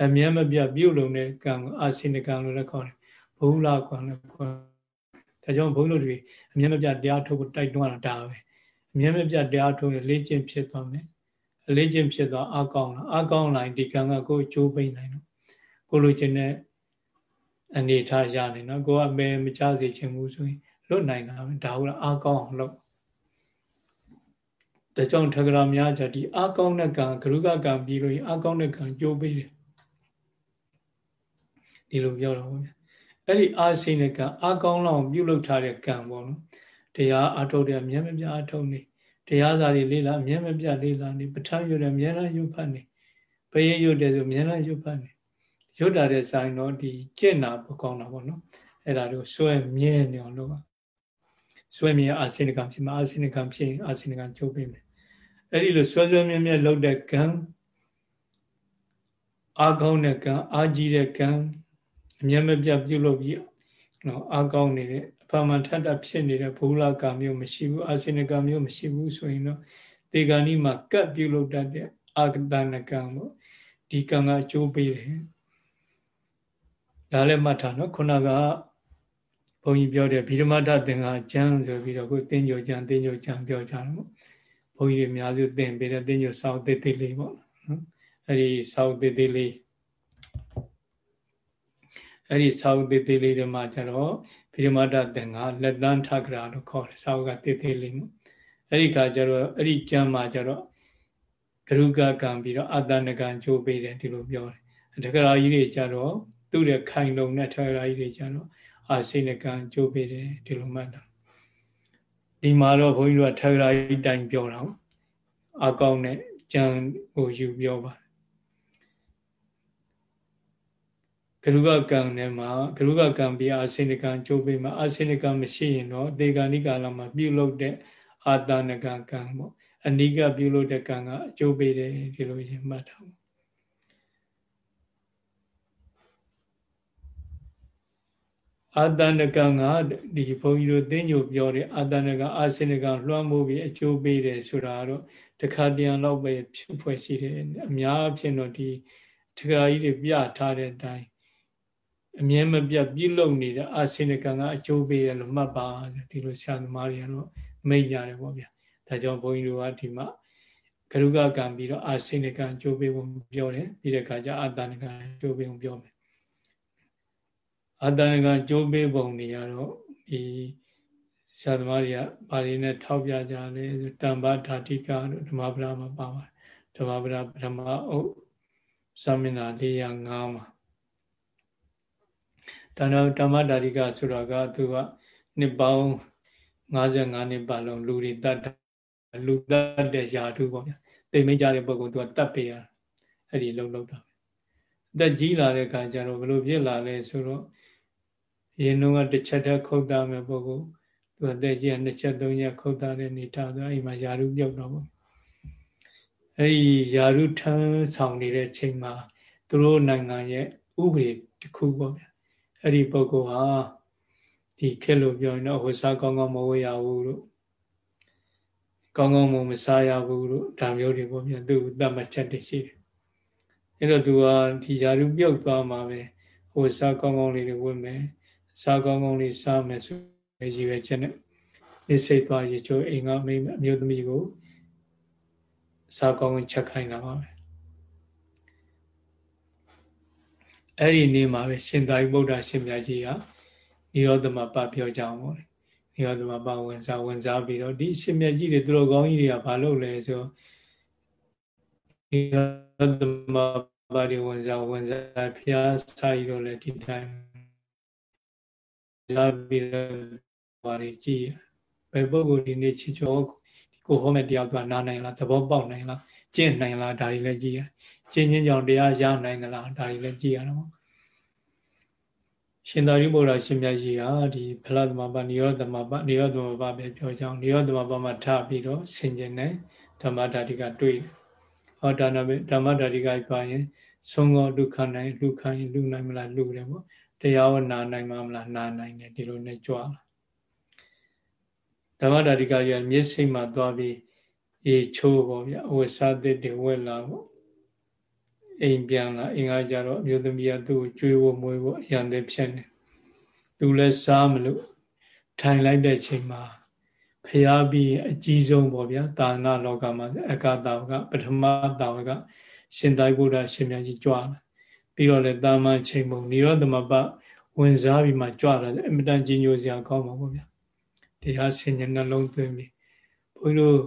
အမြဲမပြတ်ပြုတ်လုံတဲ့ကံကိုအာစိနကံလို့လည်းခေါ်တယ် ဘုလကံလည်းခေါ်ဒါကြောင့်ဘုန်းတော်တွေအမြဲမပြတ်တရားထုတ်ဖို့တိုက်တွန်းတာဒါပဲအမြဲမပြတ်တရားထုတ်ရင်လေ့ကျင့်ဖြစ်သွားမယ်အလေ့ကျင့်ဖြစ်သွားအကောင်းလားအကောင်းလိုက်ဒီကံကကိုယ်ကျိုးပိနိုင်တော့ကိုလိုချင်တဲ့အနေထားရနေနော်ကိုကအမေမချစေချင်ဘူးဆိုရင်လွတ်နိုင်တာပဲဒါဟုတ်လားအကောင်းအောင်လုပ်ဒါကြောင့်ထကရာများကြဒီအကောင်းတဲ့ကံဂရုကကံပြီးလို့အကောင်းတဲ့ကံကြိုးပေးတယ်ဒီလိုပြောတော့ဗျာ အဲ့ဒီအာစိနဲ့ကံအကောင်းလောက်ပြုလုပ်ထားတဲ့ကံပေါ့နော်တရားအထုတ်တယ်အမြဲမပြအထုတ်နေတရားစာတွေလေးလာအမြဲမပြလေးလာနေပဋ္ဌာန်းရွတ်တယ်အမြဲတမ်းရွတ်ဖတ်နေဘယရွတ်တယ်ဆိုအမြဲတမ်းရွတ်ဖတ်နေရွတ်တာတဲ့ဆိုင်တော့ဒီကျင့်တာပကောင်းတာပေါ့နော်အဲ့ဒါတို့စွဲမြဲနေအောင်လုပ်ပါစွဲမြဲအာစိနကံဖြစ်မှာအာစိနကံဖြစ်ရင်အာစိနကံကျုပ်ပေးမယ်အဲ့ဒီလိုစွဲစွဲမြဲမြဲလုပ်တဲ့ကံအာကောင်းတဲ့ကံအာကြီးတဲ့ကံ အမြဲမပြတ်ပြုလုပ်ပြီးနော်အာကောင်းနေတဲ့အဖမှန်ထပ်ထပ်ဖြစ်နေတဲ့ဘုလားကံမျိုးမရှိဘူးအာစိနကံမျိုးမရှိဘူးဆိုရင်တော့တေဂာနိမှာကတ်ပြုလုပ်တတ်တဲ့အာကတနကံပေါ့ဒီကံကအကျိုးပေးတယ်ဒါလည်းမှတ်ထားနော်ခုနကဘုန်းကြီးပြောတဲ့ဗိဓမာတသင်္ဃာကျမ်းဆိုပြီးတော့ကိုသင်္ကြိုကျမ်းသင်္ကြိုကျမ်းပြောကြတယ်ပေါ့ဘုန်းကြီးတွေအများစုသင်ပေးတဲ့သင်္ကြိုစောက်သေးသေးလေးပေါ့နော်အဲ့ဒီစောက်သေးသေးလေး အဲ့ဒီစောက်သေးသေးလေးတွေမှာကျတော့ဗိဓမာတသင်္ဃာလက်တန်းထကရာလို့ခေါ်တယ်စောက်ကသေးသေးလေးနော်အဲ့ဒီခါကျတော့အဲ့ဒီကျမ်းမှာကျတော့ဂရုကကံပြီးတော့အတ္တနကံကြိုးပေးတယ်ဒီလိုပြောတယ်တက္ကရာကြီးတွေကျတော့သူ့ရဲ့ခိုင်လုံတဲ့တက္ကရာကြီးတွေကျတော့အာစိနကံကြိုးပေးတယ်ဒီလိုမှတ်တာဒီမှာတော့ဘုန်းကြီးတို့ကထေရကြီးတိုင်ပြောတာအကောင်းနဲ့ကြံကိုယူပြောပါ ဂရုကကံနဲ့မှာဂရုကကံပြီးအာစိနကံကြိုးပေးမှာအာစိနကံမရှိရင်တော့ဒေဂာနိကာလမှာပြုလုပ်တဲ့အာတနကံကံပေါ့အနိကပြုလုပ်တဲ့ကံကအကျိုးပေးတယ်ဒီလိုရင်မှတ်ထားပါအာတဏကံကဒီဘုန်းကြီးတို့သိညိုပြောတဲ့အာတဏကအာစိနကံလွှမ်းမိုးပြီးအကျိုးပေးတယ်ဆိုတာတော့တခါတရံတော့ပဲဖြစ်ဖွဲ့ရှိတယ်အများအဖြစ်တော့ဒီတခါကြီးတွေပြထားတဲ့အတိုင်း အမြဲမပြတ်ပြုလုပ်နေတဲ့အာစိနကံကအကျိုးပေးတယ်လို့မှတ်ပါဒီလိုဆရာသမားတွေကတော့မိတ်ကြတယ်ပေါ့ဗျာဒါကြောင့်ဘုန်းကြီးတို့ကဒီမှာကရုကကံပြီးတော့အာစိနကံအကျိုးပေးဖို့ပြောတယ်ပြီးတဲ့အခါကျအာတဏကံအကျိုးပေးဖို့ပြောမယ်အတန်ကကြိုးပေးပုံတွေကတော့ဒီဆရာသမားတွေကဘာတွေနဲ့ထောက်ပြကြလဲတမ္ပဓာတိကတို့ဓမ္မပဒမှာပါပါတယ်ဓမ္မပဒပထမအုပ်သမင်္နာ405မှာ ဒါတော့ဓမ္မဓာတိကဆိုတာကသူကနှစ်ပေါင်း55နှစ်ပတ်လုံးလူတွေတတ်လူတတ်တဲ့ယာတုပေါ့ဗျာတိမ်မင်းကြတဲ့ပုဂ္ဂိုလ်သူကတတ်ပေးရအဲ့ဒီလုံလောက်တာအသက်ကြီးလာတဲ့အခါကျတော့ဘယ်လိုဖြစ်လာလဲဆိုတော့ရင်တော့တစ်ချက်တည်းခုတ်သားမဲ့ပုဂ္ဂိုလ်သူအသက်ကြီးနှစ်ချက်သုံးချက်ခုတ်သားတဲ့နေထားဆိုအိမ်မှာယာရုပြုတ်တော့ပေါ့အဲ့ဒီယာရုထမ်းဆောင်နေတဲ့ချိန်မှာသူတို့နိုင်ငံရဲ့ဥပဒေတစ်ခုပေါ့ဗျ အဲ့ဒီပုဂ္ဂိုလ်ဟာဒီခက်လို့ပြောရင်တော့ဟိုစားကောင်းကောင်းမဝေရဘူးလို့ကောင်းကောင်းမမစားရဘူးလို့ဒါမျိုးတွေပေါ့ဗျသူ့တတ်မှတ်ချက်တွေရှိတယ်အဲ့တော့သူကဒီယာရုပြုတ်သွားမှာပဲဟိုစားကောင်းကောင်းလေးတွေဝင်မယ်စားကောင်းကောင်းလေးစားမယ်ဆိုရည်ရွယ်ချက်နဲ့နေစိတ်သွားရချိုးအိမ်ကအမျိုးသမီးကိုစားကောင်းချက်ခိုင်းတာပါပဲ အဲ့ဒီနေ့မှာပဲရှင်သာရိပုတ္တရှင်မြတ်ကြီးကနိရောဓမပပြောကြအောင်ပေါ့လေနိရောဓမပဝင်စားဝင်စားပြီးတော့ဒီရှင်မြတ်ကြီးတွေသူတော်ကောင်းကြီးတွေကဘာလုပ်လဲဆိုနိရောဓမပတွေဝင်စားဝင်စားဖျားစာရီတော့လေဒီတိုင်းစားပြီးတော့ဘာတွေကြည့်ဘယ်ပုဂ္ဂိုလ်ဒီနေ့ချစ်ချောကိုဟောမဲ့တရားကနားနိုင်လားသဘောပေါက်နိုင်လား ကျင့်နိုင်လားဒါတွေလည်းကြည့်ရကျင့်ချင်းကြောင့်တရားရနိုင်သလားဒါတွေလည်းကြည့်ရတော့ရှင်သာရိပုတ္တရာရှင်မြတ်ကြီးဟာဒီဖလားသမပနိရောဓသမပနိရောဓသမပပဲပြောကြောင်းနိရောဓသမပမှာထပြီးတော့ဆင်ကျင်တယ်ဓမ္မဓာတိကတွေ့တယ်ဟောဒါနမေဓမ္မဓာတိကသွားရင်သုံးောဒုက္ခနိုင်လူခံရင်လူနိုင်မလားလူတယ်ပေါ့တရားဝနာနိုင်မှာမလားနာနိုင်တယ်ဒီလိုနဲ့ကြွားလာဓမ္မဓာတိကကြီးကမျက်စိမှာသွားပြီး အေးချိုးပေါ့ဗျအဝတ်စားသစ်တွေဝက်လာပေါ့အိမ်ပြန်လာအင်္ဂါကြတော့အမျိုးသမီးကသူ့ကိုကြွေးဖို့မွေးဖို့အရန်တဲ့ဖြစ်နေသူလည်းစားမလို့ထိုင်လိုက်တဲ့ချိန်မှာဖျားပြီးအကြီးဆုံးပေါ့ဗျာတာဏလောကမှာအကတာဝကပထမတာဝကရှင်သာရိပုတ္တရှင်မြတ်ကြီးကြွလာပြီးတော့လည်းတာမန်ချိန်ပုံនិရောဓမပဝင်စားပြီးမှကြွလာတယ်အမတန်ကြီးညိုစရာကောင်းပါပေါ့ဗျာတရားဆင်ញနှလုံးသွင်းပြီးဘုန်းကြီးတို့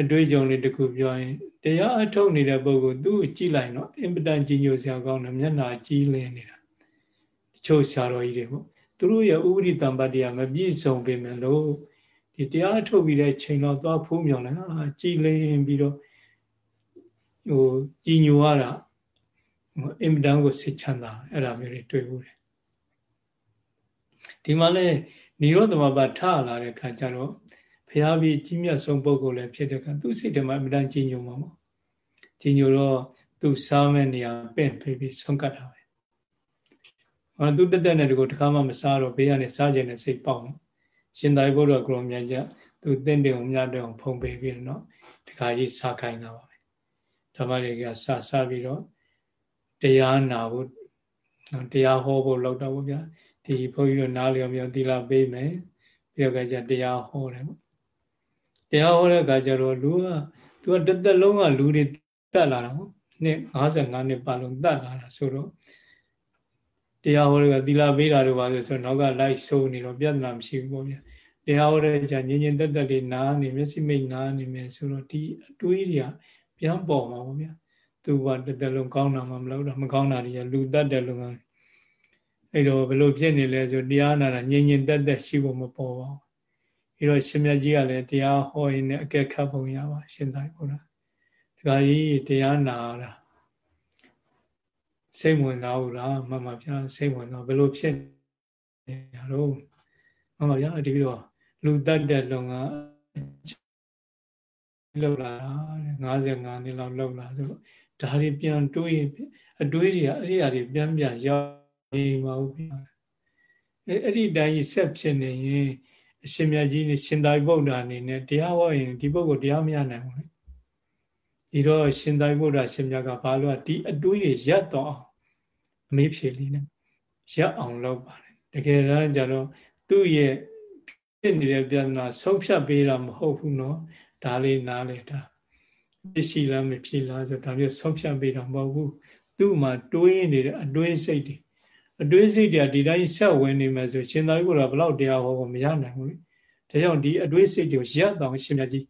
အတွေ့အကြုံလေးတစ်ခုပြောရင်တရားအထုတ်နေတဲ့ပုဂ္ဂိုလ်သူ့ကိုကြည့်လိုက်တော့အင်ပတန်ကြီးညိုစရာကောင်းတယ်မျက်နှာကြီးလင်းနေတာတချို့ဆရာတော်ကြီးတွေပေါ့သူတို့ရဲ့ဥပရိတံပတ္တရားမပြည့်စုံပေမဲ့လို့ဒီတရားအထုတ်ပြီးတဲ့ချိန်တော့သွားဖူးမြောင်လိုက်အာကြည်လင်းပြီးတော့ဟိုကြီးညိုရတာအင်ပတန်ကိုစိတ်ချမ်းသာအဲ့ဒါမျိုးတွေတွေ့ဘူးတယ်ဒီမှာလဲនិရောဓမဘထလာတဲ့ခါကျတော့ ဖျားပြီးကြီးမြတ်ဆုံးပုဂ္ဂိုလ်လည်းဖြစ်တဲ့ကသူစိတ်ထဲမှာအမြဲတမ်းကြီးညိုမှာပေါ့ကြီးညိုတော့သူစားမဲ့နေရာပင့်ဖေးပြီးဆုံးကတ်တာပဲဟောသူတက်တက်နဲ့တကူတခါမှမစားတော့ဘေးကနေစားခြင်းနဲ့စိတ်ပေါက်ရှင်သာရိပုတ္တရာကရောမြတ်ကြသူတင့်တယ်အောင်မြတ်တယ်အောင်ဖုံပေးပြီးတော့တခါကြီးစားခိုင်းတာပါပဲဓမ္မတွေကစစပြီးတော့တရားနာဖို့တရားဟောဖို့လောက်တော့ဗျာဒီဘုန်းကြီးတို့နားလျော်မြော်သီလပေးမယ်ပြီးတော့ကြတရားဟောတယ်ပေါ့ တရားဟောတဲ့အခါကျတော့လူကသူကတစ်သက်လုံးကလူတွေတတ်လာတာဟုတ်နှစ်55နှစ်ပါလုံးတတ်လာတာဆိုတော့တရားဟောတဲ့ကသီလပေးတာတို့ပါဆိုဆိုနောက်ကလိုက်ဆိုးနေတော့ပြဿနာမရှိဘူးပေါ့ဗျာတရားဟောတဲ့ကြာငြင်းငြင်းတက်တက်လေးနားနေမျက်စိမိတ်နားနေမယ်ဆိုတော့ဒီအတွေးတွေကပြန်ပေါ်မှာပေါ့ဗျာသူကတစ်သက်လုံးကောင်းတာမှမလုပ်တော့မကောင်းတာတွေကလူတတ်တယ်လို့အဲ့တော့ဘလို့ဖြစ်နေလဲဆိုတရားနာတာငြင်းငြင်းတက်တက်ရှိဖို့မပေါ်ပါဘူး ပြီးတော့ရှင်မြတ်ကြီးကလည်းတရားဟောရင်းနဲ့အကဲခတ်ပုံရပါရှင်သာဘုရားဒီကကြီးတရားနာတာစိတ်ဝင်စားဘူးလားမမပြစိတ်ဝင်စားဘယ်လိုဖြစ်နေရတော့မမပြဒီပြီးတော့လူတတ်တဲ့လုံကလောက်လာ55နှစ်လောက်လောက်လာဆိုတော့ဒါတွေပြန်တွေးအတွေးတွေကအဲ့ဒီအရာတွေပြန်ပြန်ရောက်နေမှာဘူးဗျအဲ့အဲ့ဒီတိုင်းဆက်ဖြစ်နေရင် အရှင်မြတ်ကြီးနဲ့ရှင်သာရိပုတ္တရာအနေနဲ့တရားဟောရင်ဒီပုဂ္ဂိုလ်တရားမရနိုင်ဘူးလေဒီတော့ရှင်သာရိပုတ္တရာရှင်မြတ်ကဘာလို့ဒီအတွေးတွေရပ်တော့အမေးဖြေလေးနဲ့ရပ်အောင်လုပ်ပါတယ်တကယ်တမ်းကျတော့သူ့ရဲ့ဖြစ်နေတဲ့ပြဿနာဆုံးဖြတ်ပေးတာမဟုတ်ဘူးเนาะဒါလေးနားလေတာဖြစ်ရှိလားမဖြစ်လားဆိုဒါမျိုးဆုံးဖြတ်ပေးတာမဟုတ်ဘူးသူ့မှာတွေးနေတဲ့အတွေးစိတ်တွေ အတွေးစိတ်တွေကဒီတိုင်းဆက်ဝင်နေမယ်ဆိုရှင်သာရိပုတ္တရာဘလောက်တရားဟောဖို့မရနိုင်ဘူးလေဒါကြောင့်ဒီအတွေးစိတ်တွေကိုရပ်တောင်ရှင်မြတ်ကြီး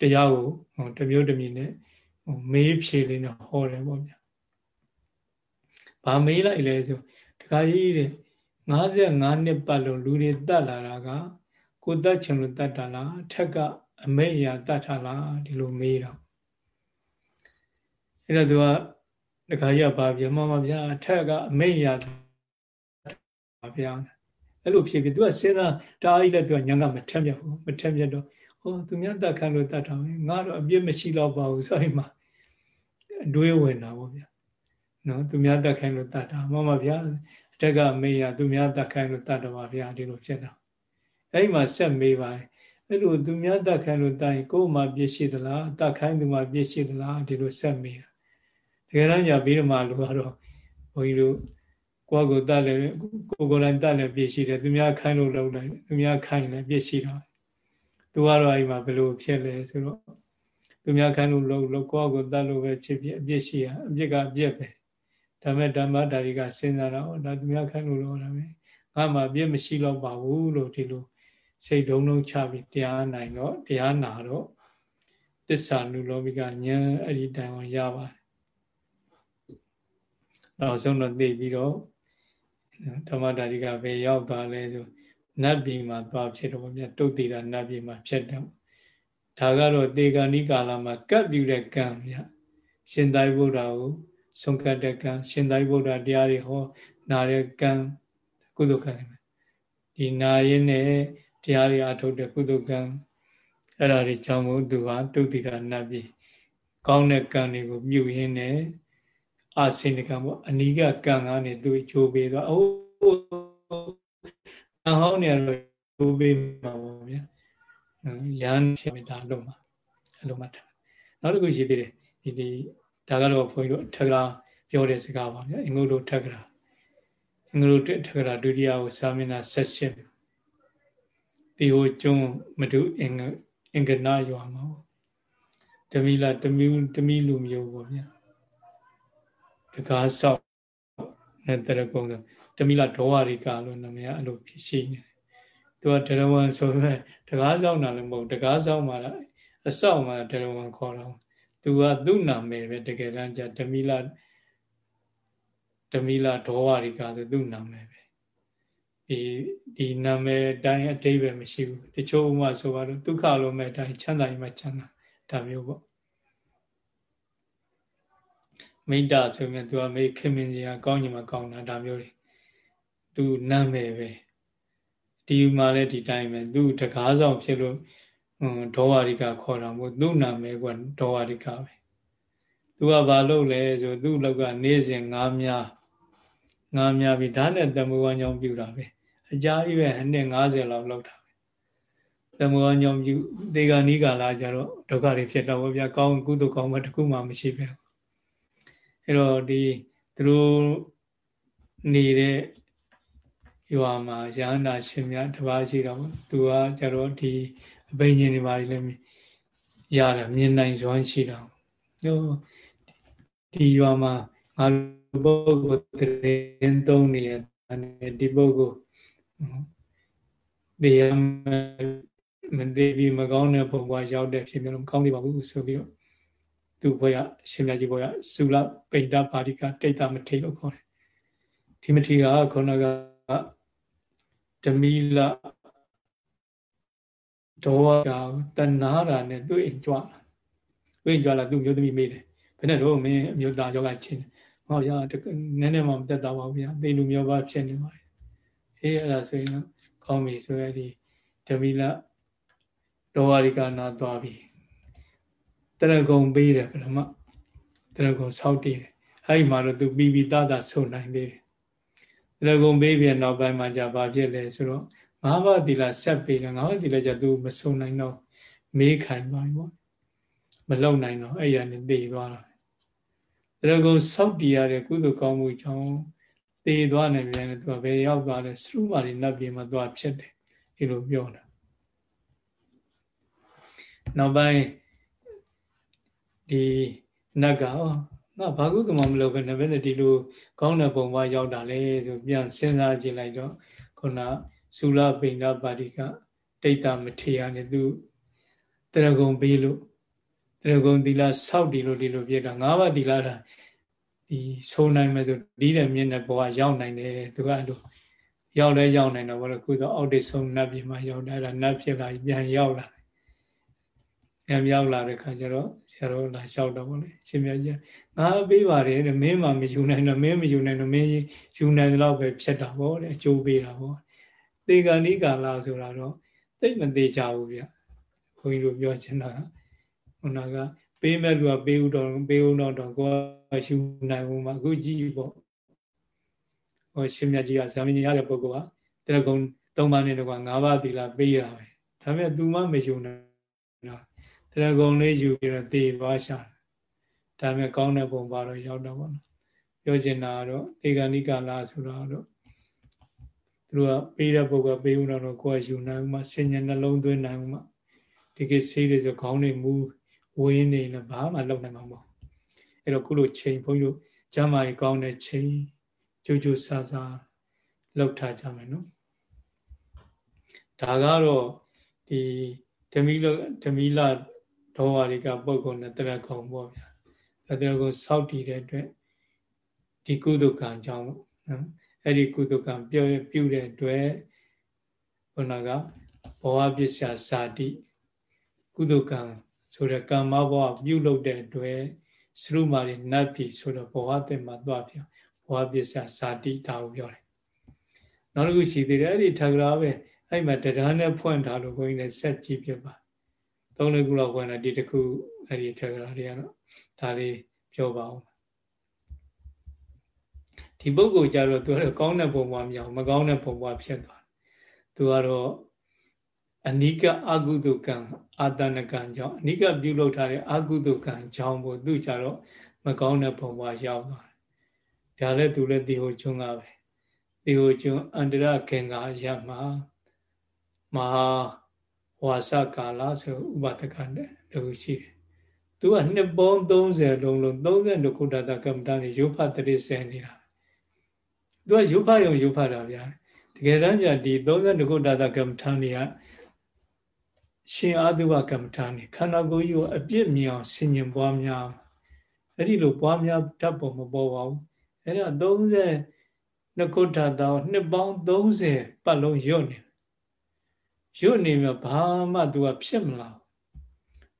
တရားကိုတမျိုးတမျိုးနဲ့မေးဖြေလေးနဲ့ဟောတယ်ပေါ့ဗျာဘာမေးလိုက်လဲဆိုတခါကြီးတဲ့55နှစ်ပတ်လုံးလူတွေတတ်လာတာကကိုတတ်ချင်လို့တတ်တာလားအထက်ကအမိတ်အရာတတ်တာလားဒီလိုမေးတော့အဲ့တော့သူက တခါကြီးကဘာပြမမဗျာအထက်ကအမိတ်ရပါဗျာအဲ့လိုဖြစ်ပြီးသူကစဉ်းစားတားကြီးလည်းသူကညံကမထက်မြတ်ဘူးမထက်မြတ်တော့ဟောသူများတက်ခံလို့တတ်တာပဲငါတော့အပြစ်မရှိတော့ပါဘူးဆိုရင်မှအတွေးဝင်တာပေါ့ဗျာနော်သူများတက်ခိုင်းလို့တတ်တာမမဗျာအထက်ကမေးရသူများတက်ခိုင်းလို့တတ်တော့ပါဗျာဒီလိုဖြစ်တာအဲ့ဒီမှာဆက်မေးပါတယ်အဲ့လိုသူများတက်ခိုင်းလို့တိုင်ကိုယ်မှပြည့်ရှိသလားတက်ခိုင်းသူမှပြည့်ရှိသလားဒီလိုဆက်မေးတာ တကယ်တော့ညာပြီးတော့မှလူကတော့ဘုန်းကြီးတို့ကိုယ့်ကိုတတ်လည်းကိုယ်ကိုယ်တိုင်တတ်လည်းပြည့်ရှိတယ်သူများခိုင်းလို့လုပ်လိုက်သူများခိုင်းလည်းပြည့်ရှိတော့သူကတော့အဲ့မှာဘယ်လိုဖြစ်လဲဆိုတော့သူများခိုင်းလို့လုပ်လို့ကိုယ့်ကိုယ်တတ်လို့ပဲဖြစ်ဖြစ်အပြစ်ရှိရအပြစ်ကအပြစ်ပဲဒါမဲ့ဓမ္မဒါရီကစဉ်းစားတော့ဒါသူများခိုင်းလို့လို့ဒါပဲငါမှပြည့်မရှိတော့ပါဘူးလို့ဒီလိုစိတ်ဒုံလုံးချပြီးတရားနိုင်တော့တရားနာတော့သစ္စာနုလောဘိကဉာဏ်အဲ့ဒီတိုင်အောင်ရပါတယ် နောက်ဆုံးတော့သိပြီးတော့ဓမ္မဒါရီကပဲရောက်သွားလဲဆိုနတ်ပြည်မှာသွားဖြစ်တော့ဗျတုတ်တည်တာနတ်ပြည်မှာဖြစ်တယ်ဒါကတော့တေဂာနိကာလမှာကပ်ပြူတဲ့ကံဗျရှင်သာရိပုတ္တရာကိုဆုံးကတ်တဲ့ကံရှင်သာရိပုတ္တရာတရားတွေဟောနာတဲ့ကံကုသကံဒီနာရင်နဲ့တရားတွေအထုတ်တဲ့ကုသကံအဲ့ဒါတွေကြောင့်မို့သူဟာတုတ်တိတာနတ်ပြည်ကောင်းတဲ့ကံတွေကိုမြုပ်ရင်းနဲ့ အာစိနကံပေါ့အနိကကံကနေသူချိုးပေးသွားအိုးအဟောင်းနေတော့ချိုးပေးမှာပေါ့ဗျာရန်ဖြစ်မိတာလုံးမှာအဲ့လိုမှတ်ထားနောက်တစ်ခုရှိသေးတယ်ဒီဒီဒါကတော့ဘုန်းကြီးတို့ထက်ကရာပြောတဲ့စကားပါဗျာအင်္ဂုတ္တထက်ကရာအင်္ဂုတ္တထက်ကရာဒုတိယကိုစာမျက်နှာ78ဒီဟိုကျွန်းမတုအင်္ဂအင်္ဂနာရွာမှာတမီလာတမီတမီလူမျိုးပေါ့ဗျာ တကားဆောက်နဲ့တရကုံတမီလာဒေါဝရိကာလို့နာမည်အဲ့လိုဖြစ်ရှိနေတယ်သူကဒရဝံဆိုမဲ့တကားဆောက်တာလည်းမဟုတ်တကားဆောက်မှာအဆောက်မှာဒရဝံခေါ်တော့သူကသူ့နာမည်ပဲတကယ်တမ်းကျဓမီလာဓမီလာဒေါဝရိကာဆိုသူ့နာမည်ပဲဒီဒီနာမည်တိုင်းအတိတ်ပဲမရှိဘူးတချို့ဥမာဆိုတော့ဒုက္ခလုံးမဲ့တိုင်းချမ်းသာရင်မှချမ်းသာဒါမျိုးပေါ့ မိတ္တဆိုရင်သူကမေခင်မင်းကြီးကကောင်းညီမကောင်းတာဒါမျိုးတွေသူနာမည်ပဲဒီမှာလည်းဒီတိုင်းပဲသူတကားဆောင်ဖြစ်လို့ဒေါဝရိကခေါ်တာမို့သူ့နာမည်ကဒေါဝရိကပဲသူကဘာလုပ်လဲဆိုသူ့လောက်ကနေ့စဉ်ငါးများငါးများပြီးဓာတ်နဲ့တမူဝါညောင်းပြူတာပဲအကြာကြီးပဲအနှစ်90လောက်လောက်တာပဲတမူဝါညောင်းပြူဒေဂာနီးကာလာကြတော့ဒုက္ခတွေဖြစ်တော့ဗျာကောင်းကုသိုလ်ကောင်းမှတခုမှမရှိပဲ အဲ့တော့ဒီသူတို့နေတဲ့ရွာမှာရဟန္တာရှင်များတပါးရှိတော့သူကကြတော့ဒီအဘိညာဉ်တွေပါလည်းရတယ်မြင်နိုင်စွမ်းရှိတော့ဟိုဒီရွာမှာငါပုဂ္ဂိုလ်တရင်သုံးနေတဲ့ဒီပုဂ္ဂိုလ်တရားမသေးပြီးမကောင်းတဲ့ပုံကရောက်တဲ့ဖြစ်မျိုးမကောင်းသေးပါဘူးဆိုပြီးတော့ သူဘွေရရှင်မြတ်ကြီးဘွေရသုလပိဋ္ဌပါရိကတိတ်တမထေလို့ခေါ်တယ်ဒီမထေကခုနကဓမီလဒေါဝကတဏှာရာနဲ့သူ့အိမ်ကြွလာသူ့အိမ်ကြွလာသူ့မျိုးသမီးမေးတယ်ဘယ်နဲ့တော့မင်းအမျိုးသားယောဂချင်းဟောရနည်းနည်းမှမတက်တော့ပါဘူးဗျာသိလူမျိုးပါဖြစ်နေပါအေးအဲ့ဒါဆိုရင်တော့ကောင်းပြီဆိုရဒီဓမီလဒေါဝရိကနာသွားပြီ တရဂုံပေးတယ်ပထမတရဂုံဆောက်တည်တယ်အဲ့ဒီမှာတော့သူပြီးပြီးသားသားဆုံနိုင်သေးတယ်တရဂုံပေးပြီးနောက်ပိုင်းမှာじゃဘာဖြစ်လဲဆိုတော့ငါးပါးသီလဆက်ပေးတယ်ငါးပါးသီလじゃသူမဆုံနိုင်တော့မေးခိုင်သွားပြီပေါ့မလုံနိုင်တော့အဲ့ရနဲ့တည်သွားတာတရဂုံဆောက်တည်ရတဲ့ကုသိုလ်ကောင်းမှုကြောင့်တည်သွားနေပြန်တယ်သူကဘယ်ရောက်သွားလဲစရုမာရီနတ်ပြည်မှာသွားဖြစ်တယ်ဒီလိုပြောတာနောက်ပိုင်း ဒီနတ်ကငါဘာကုသမမလုပ်ပဲနဲ့ပဲဒီလိုကောင်းတဲ့ပုံပွားရောက်တာလေဆိုပြန်စဉ်းစားကြည့်လိုက်တော့ခုနသုလပိဏပါတိကတိတ်တာမထေရနဲ့သူတရဂုံပေးလို့တရဂုံသီလဆောက်တည်လို့ဒီလိုပြတာငါးပါးသီလတာဒီဆိုးနိုင်မဲ့သူဒီတဲ့မြင့်တဲ့ဘဝရောက်နိုင်တယ်သူကအဲ့လိုရောက်လဲရောက်နိုင်တော့ဘာလို့ခုဆိုအောက်တိဆုံးနတ်ပြည်မှာရောက်တာနတ်ဖြစ်လာပြန်ရောက်လာ ညံရောက်လာတဲ့ခါကျတော့ဆရာတော်လာလျှောက်တော့ဗောလေရှင်မြတ်ကြီးငါပေးပါတယ်တဲ့မင်းမှမယူနိုင်တော့မင်းမယူနိုင်တော့မင်းယူနိုင်တော့ပဲဖြစ်တာဗောတဲ့အကျိုးပေးတာဗောသေကဏိကာလာဆိုတာတော့သိမသေးကြဘူးဗျဘုန်းကြီးတို့ပြောချင်တာခုနကပေးမဲ့လူကပေးဦးတော့ပေးဦးတော့တော့ကိုယ်ယူနိုင်ဘူးမှာအခုကြည့်ပေါ့ဟောရှင်မြတ်ကြီးကဇာမင်းကြီးရတဲ့ပုဂ္ဂိုလ်ကတရကုံ၃ပါးနဲ့တော့၅ပါးသီလပေးရပဲဒါပေမဲ့ तू မှမယူနိုင်တော့ တရကုံလေးယူပြီးတော့တည်သွားရှာဒါပေမဲ့ကောင်းတဲ့ပုံပါတော့ရောက်တော့ဗောနော်ပြောချင်တာကတော့သေဂဏိကလာဆိုတော့သူတို့ကပေးတဲ့ပုဂ္ဂိုလ်ပေးဦးတော့ကိုယ်ယူနိုင်မှဆင်ញနှလုံးသွင်းနိုင်မှဒီကိဆေးတွေဆိုခေါင်းတွေမူဝင်းနေလည်းဘာမှလုပ်နိုင်မှာမဟုတ်အဲ့တော့ခုလိုချိန်ဘုန်းကြီးတို့ကျမ်းမာရေးကောင်းတဲ့ချိန်ကြိုးကြိုးဆာဆာလောက်ထားကြမယ်နော်ဒါကတော့ဒီဓမီလဓမီလ ဒေါဝါရိကပုဂ္ဂိုလ်နဲ့တရခုံပေါ့ဗျာတရခုံစောက်တည်တဲ့အတွက်ဒီကုသကံကြောင့်ပေါ့နော်အဲ့ဒီကုသကံပြုပြုတဲ့အတွက်ခုနကဘဝပစ္စယဇာတိကုသကံဆိုတဲ့ကမ္မဘဝပြုလုပ်တဲ့အတွက်စရုမာရိနတ်ပြည်ဆိုတော့ဘဝတင်မှာသွားပြောဘဝပစ္စယဇာတိဒါကိုပြောတယ်နောက်တစ်ခုရှိသေးတယ်အဲ့ဒီထကရာပဲအဲ့မှာတရားနဲ့ဖွင့်ထားလို့ဘုန်းကြီးလည်းဆက်ကြည့်ပြပါ သုံးလေးခုလောက်ဖွင့်တာဒီတစ်ခုအဲ့ဒီထကရာတွေကတော့ဒါလေးပြောပါဦးဒီပုဂ္ဂိုလ်ကြတော့သူကတော့ကောင်းတဲ့ပုံပွားမြောင်မကောင်းတဲ့ပုံပွားဖြစ်သွားသူကတော့အနိကအကုသကံအာတနကံကြောင့်အနိကပြုလုပ်ထားတဲ့အကုသကံကြောင့်ကိုသူကြတော့မကောင်းတဲ့ပုံပွားရောက်သွားတယ်ဒါလည်းသူလည်းဒီဟိုကျွန်းကပဲဒီဟိုကျွန်းအန္တရခင်္ကာရမှာမဟာ ဝါစကာလဆိုဥပဒကတဲ့တခုရှိတယ်သူကနှစ်ပေါင်း30လုံးလုံး32ခုတတကမ္မတာနေရုပ်ဖတ်တရစဲနေတာသူကရုပ်ဖတ်ရုံရုပ်ဖတ်တာဗျာတကယ်တမ်းကျဒီ32ခုတတကမ္မထာနေကရှင်အာသုဘကမ္မထာနေခန္ဓာကိုယ်ကြီးကိုအပြစ်မြောင်ဆင်ញင်ပွားများအဲ့ဒီလိုပွားများတတ်ပုံမပေါ်ပါဘူးအဲ့ဒါ30ခုတတနှစ်ပေါင်း30ပတ်လုံးရွတ်နေ ရွတ်နေမြဘာမှ तू ကဖြစ်မလား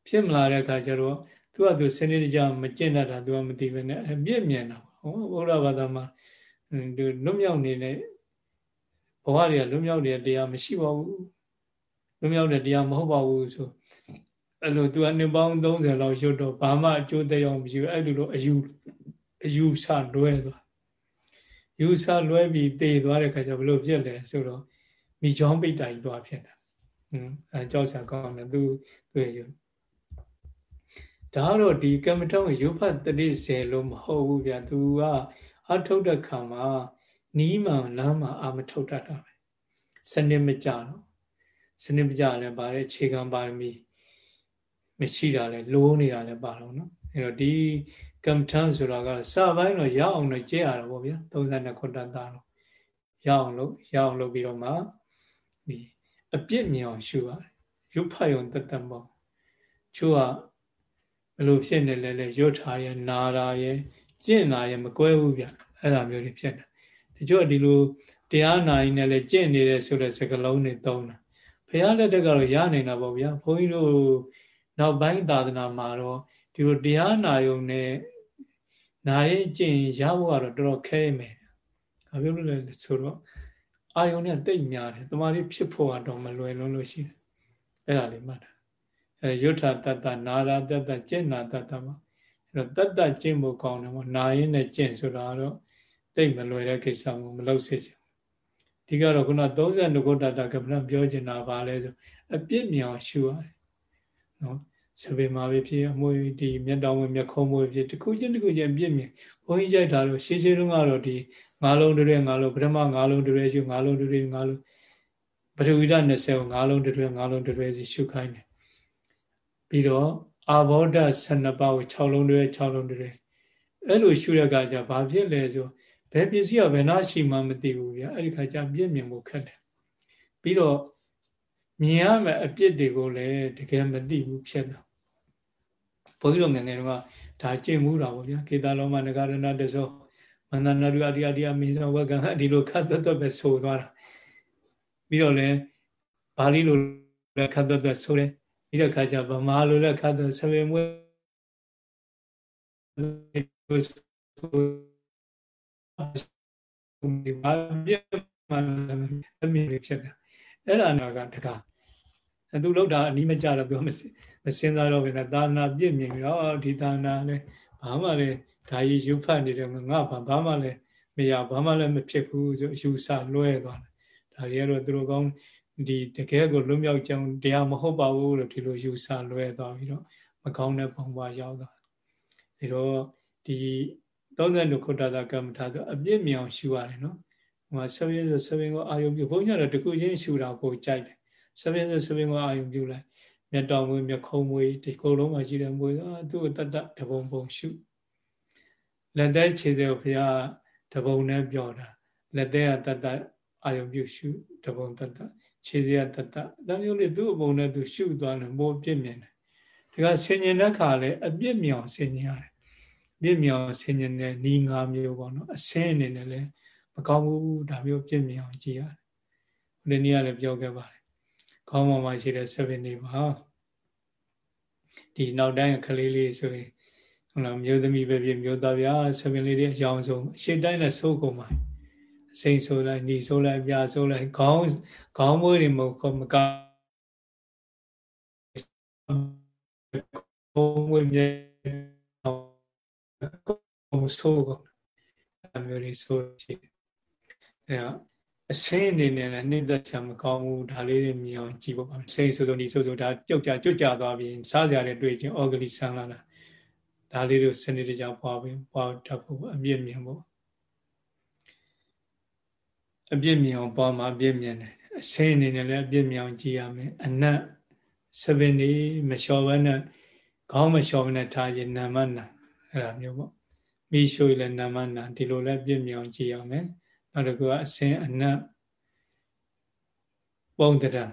ဖြစ်မလာတဲ့အခါကျတော့ तू က तू စနစ်တကျမကျင့်တတ်တာ तू ကမသိဘဲနဲ့အပြစ်မြင်တာဟောဘုရားဘာသာမှာသူလွတ်မြောက်နေတဲ့ဘဝတွေကလွတ်မြောက်တဲ့တရားမရှိပါဘူးလွတ်မြောက်တဲ့တရားမဟုတ်ပါဘူးဆိုအဲ့လို तू အနှစ်ပေါင်း30လောက်ရွတ်တော့ဘာမှအကျိုးတရားမရှိဘူးအဲ့လိုလိုအယူအယူဆလွဲသွားယူဆလွဲပြီးတည်သွားတဲ့ခါကျဘလို့ဖြစ်လဲဆိုတော့မိချောင်းပိတ်တိုင်သွားဖြစ်တာ အဲကြောက်စရာကောင်းတယ်သူသူရဒါကတော့ဒီကမ္မထုံးရုပ်ဖတ်တတိစေလို့မဟုတ်ဘူးဗျာသူကအထုတ်တဲ့ခါမှာနီးမှန်လမ်းမှာအာမထုတ်တတ်တာပဲစနစ်မကြတော့စနစ်မကြလည်းပါတဲ့ခြေခံပါရမီမရှိတာလဲလိုးနေတာလည်းပါတော့နော်အဲတော့ဒီကမ္မထံဆိုတာကစပိုင်းတော့ရအောင်တော့ကျဲရတာပေါ့ဗျာ32ခုတတ်တာတော့ရအောင်လို့ရအောင်လုပ်ပြီးတော့မှဒီ အပြစ်မြင်အောင်ရှုရတယ်ရုပ်ဖတ်ရုံတတ်တတ်ပေါ့ချို့ကဘယ်လိုဖြစ်နေလဲလဲရွတ်ထားရနာတာရကျင့်တာရမကွဲဘူးဗျအဲ့လိုမျိုးတွေဖြစ်တယ်တချို့ဒီလိုတရားနာရင်လည်းကျင့်နေတယ်ဆိုတဲ့စကားလုံးတွေသုံးတာဘုရားလက်ထက်ကတော့ရနေတာပေါ့ဗျာဘုန်းကြီးတို့နောက်ပိုင်းသာသနာမှာတော့ဒီလိုတရားနာယုံနဲ့နာရင်ကျင့်ရဖို့ကတော့တော်တော်ခဲမယ်။ဘာဖြစ်လို့လဲဆိုတော့ အာယုံနဲ့တိတ်များတယ်။တမာရီဖြစ်ဖို့ကတော့မလွယ်လုံးလို့ရှိတယ်။အဲ့ဒါလေးမှတ်တာ။အဲယုထတတ္တနာရာတတ္တကျင့်နာတတ္တမှာအဲ့တော့တတ္တကျင့်ဖို့ကောင်းတယ်ပေါ့။နာရင်နဲ့ကျင့်ဆိုတာတော့တိတ်မလွယ်တဲ့ကိစ္စမျိုးမလုပ်စေချင်။ဒီကတော့ခုန32ခုတတ္တကမ္မပြောချင်တာပါလဲဆိုအပြစ်မြောင်ရှုရတယ်။နော်။စပင်မာပဲဖြစ်အမွေဒီမျက်တောင်ဝင်မျက်ခုံးမွေဖြစ်တခုချင်းတခုချင်းပြည့်မြင်ဘုန်းကြီးကြိုက်တာလို့ရှင်းရှင်းလုံးကတော့ဒီ ငါးလုံးတွေငါးလုံးပထမငါးလုံးတွေရှုငါးလုံးတွေငါးလုံးပထဝီဓာတ်20ကိုငါးလုံးတွေငါးလုံးတွေစီရှုခိုင်းတယ်ပြီးတော့အာဘောဓ12ပါးကို6လုံးတွေ6လုံးတွေအဲ့လိုရှုရကကြဘာဖြစ်လဲဆိုဘယ်ပစ္စည်းကဘယ်နာရှိမှမသိဘူးဗျာအဲ့ဒီခါကျပြည့်မြင်ဖို့ခက်တယ်ပြီးတော့မြင်ရမယ့်အပြစ်တွေကိုလည်းတကယ်မသိဘူးဖြစ်တာဘုန်းကြီးတို့ငယ်ငယ်တုန်းကဒါကြင်မှုတာပေါ့ဗျာကေတာလောမနဂရဏတသော မန္တနာရုအရိယတိယမင်းသောဝကံဒီလိုခတ်သက်သက်ပဲဆိုသွားတာပြီးတော့လည်းပါဠိလိုလည်းခတ်သက်သက်ဆိုတယ်ပြီးတော့ခါကျဗမာလိုလည်းခတ်သက်ဆဝေမွေးဒီဘာပြမှအမြင်ဖြစ်တာအဲ့ဒါနာကတကားသူလောက်တာအနီးမကြတော့သူမစမစင်စားတော့ဘယ်နဲ့သာနာပြည့်မြင်ပြီးတော့ဒီသာနာလဲဘာမှလည်း ဒါကြီးယူဖတ်နေတယ်ငါဘာဘာမှလည်းမရဘာမှလည်းမဖြစ်ဘူးဆိုယူဆလွဲသွားတယ်ဒါတွေကတော့သူတို့ကောင်းဒီတကယ်ကိုလွတ်မြောက်ကြောင်းတရားမဟုတ်ပါဘူးလို့ဒီလိုယူဆလွဲသွားပြီးတော့မကောင်းတဲ့ပုံပွားရောက်သွားတယ်ဒါတော့ဒီ32ခုတ္တသာကမ္မထာဆိုအပြစ်မြောင်ရှူရတယ်နော်ဟိုမှာဆဝင်းဆိုဆဝင်းကိုအာယုံပြုဘုန်းကြီးကတော့တကူချင်းရှူတာကိုကြိုက်တယ်ဆပင်းဆပင်းကိုအာယုံပြုလိုက်မျက်တောင်မွေးမျက်ခုံးမွေးဒီကုလုံးမှာရှိတဲ့မွေးအာသူ့တတ်တတပုံပုံရှု လက်သက်ခြေသက်ကိုဘုရားတပုံနဲ့ပြောတာလက်သက်ကတတ္တအာယုပြုရှုတပုံတတ္တခြေသက်တတ္တဒါမျိုးလေးသူ့အပုံနဲ့သူရှုသွားတယ်မိုးပြည့်မြင်တယ်ဒီကဆင်ញင်တဲ့ခါလေအပြစ်မြောင်ဆင်ញင်ရတယ်ပြစ်မြောင်ဆင်ញင်တဲ့ဤငါမျိုးပေါ့နော်အစင်းအနေနဲ့လည်းမကောင်းဘူးဒါမျိုးပြစ်မြောင်ကြည့်ရတယ်ဒီနေ့ကလည်းပြောခဲ့ပါတယ်ခေါင်းပေါ်မှာရှိတဲ့7နေပါဒီနောက်တိုင်းကလေးလေးဆိုရင် ဟုတ်လားမျိုးသမီးပဲဖြစ်မျိုးသားဗျာ7လေးတွေအယောင်ဆုံးအရှိတိုင်းနဲ့ဆိုးကုန်ပါအစိမ့်ဆိုးလိုက်ညီဆိုးလိုက်ပြဆိုးလိုက်ခေါင်းခေါင်းမွေးတွေမဟုတ်မကဘုံဝိမြဲကိုဆိုးကုန်အမျိုးတွေဆိုးရှိတယ်အဲအစင်းအနေနဲ့လည်းနှိမ့်သက်ချင်မကောင်းဘူးဒါလေးတွေမြင်အောင်ကြည့်ဖို့ပါစိတ်ဆိုးဆိုးဒီဆိုးဆိုးဒါပြုတ်ကြကြွကြသွားပြီးစားကြတဲ့တွေ့ချင်းအော်ဂလီဆန်းလာတာ ဒါလေးတွေစနစ်တကျပွားပြီးပွားတတ်ဖို့အပြည့်မြင်ဖို့အပြည့်မြင်အောင်ပွားမှာအပြည့်မြင်တယ်အစင်းအနေနဲ့လည်းအပြည့်မြင်အောင်ကြည့်ရမယ်အနတ်စပင်နေမလျှော်ဘဲနဲ့ခေါင်းမလျှော်ဘဲနဲ့ထားရင်နာမနာအဲ့ဒါမျိုးပေါ့မိရှုလည်းနာမနာဒီလိုလည်းပြည့်မြင်အောင်ကြည့်ရမယ်နောက်တစ်ခုကအစင်အနတ်ပုံတရံ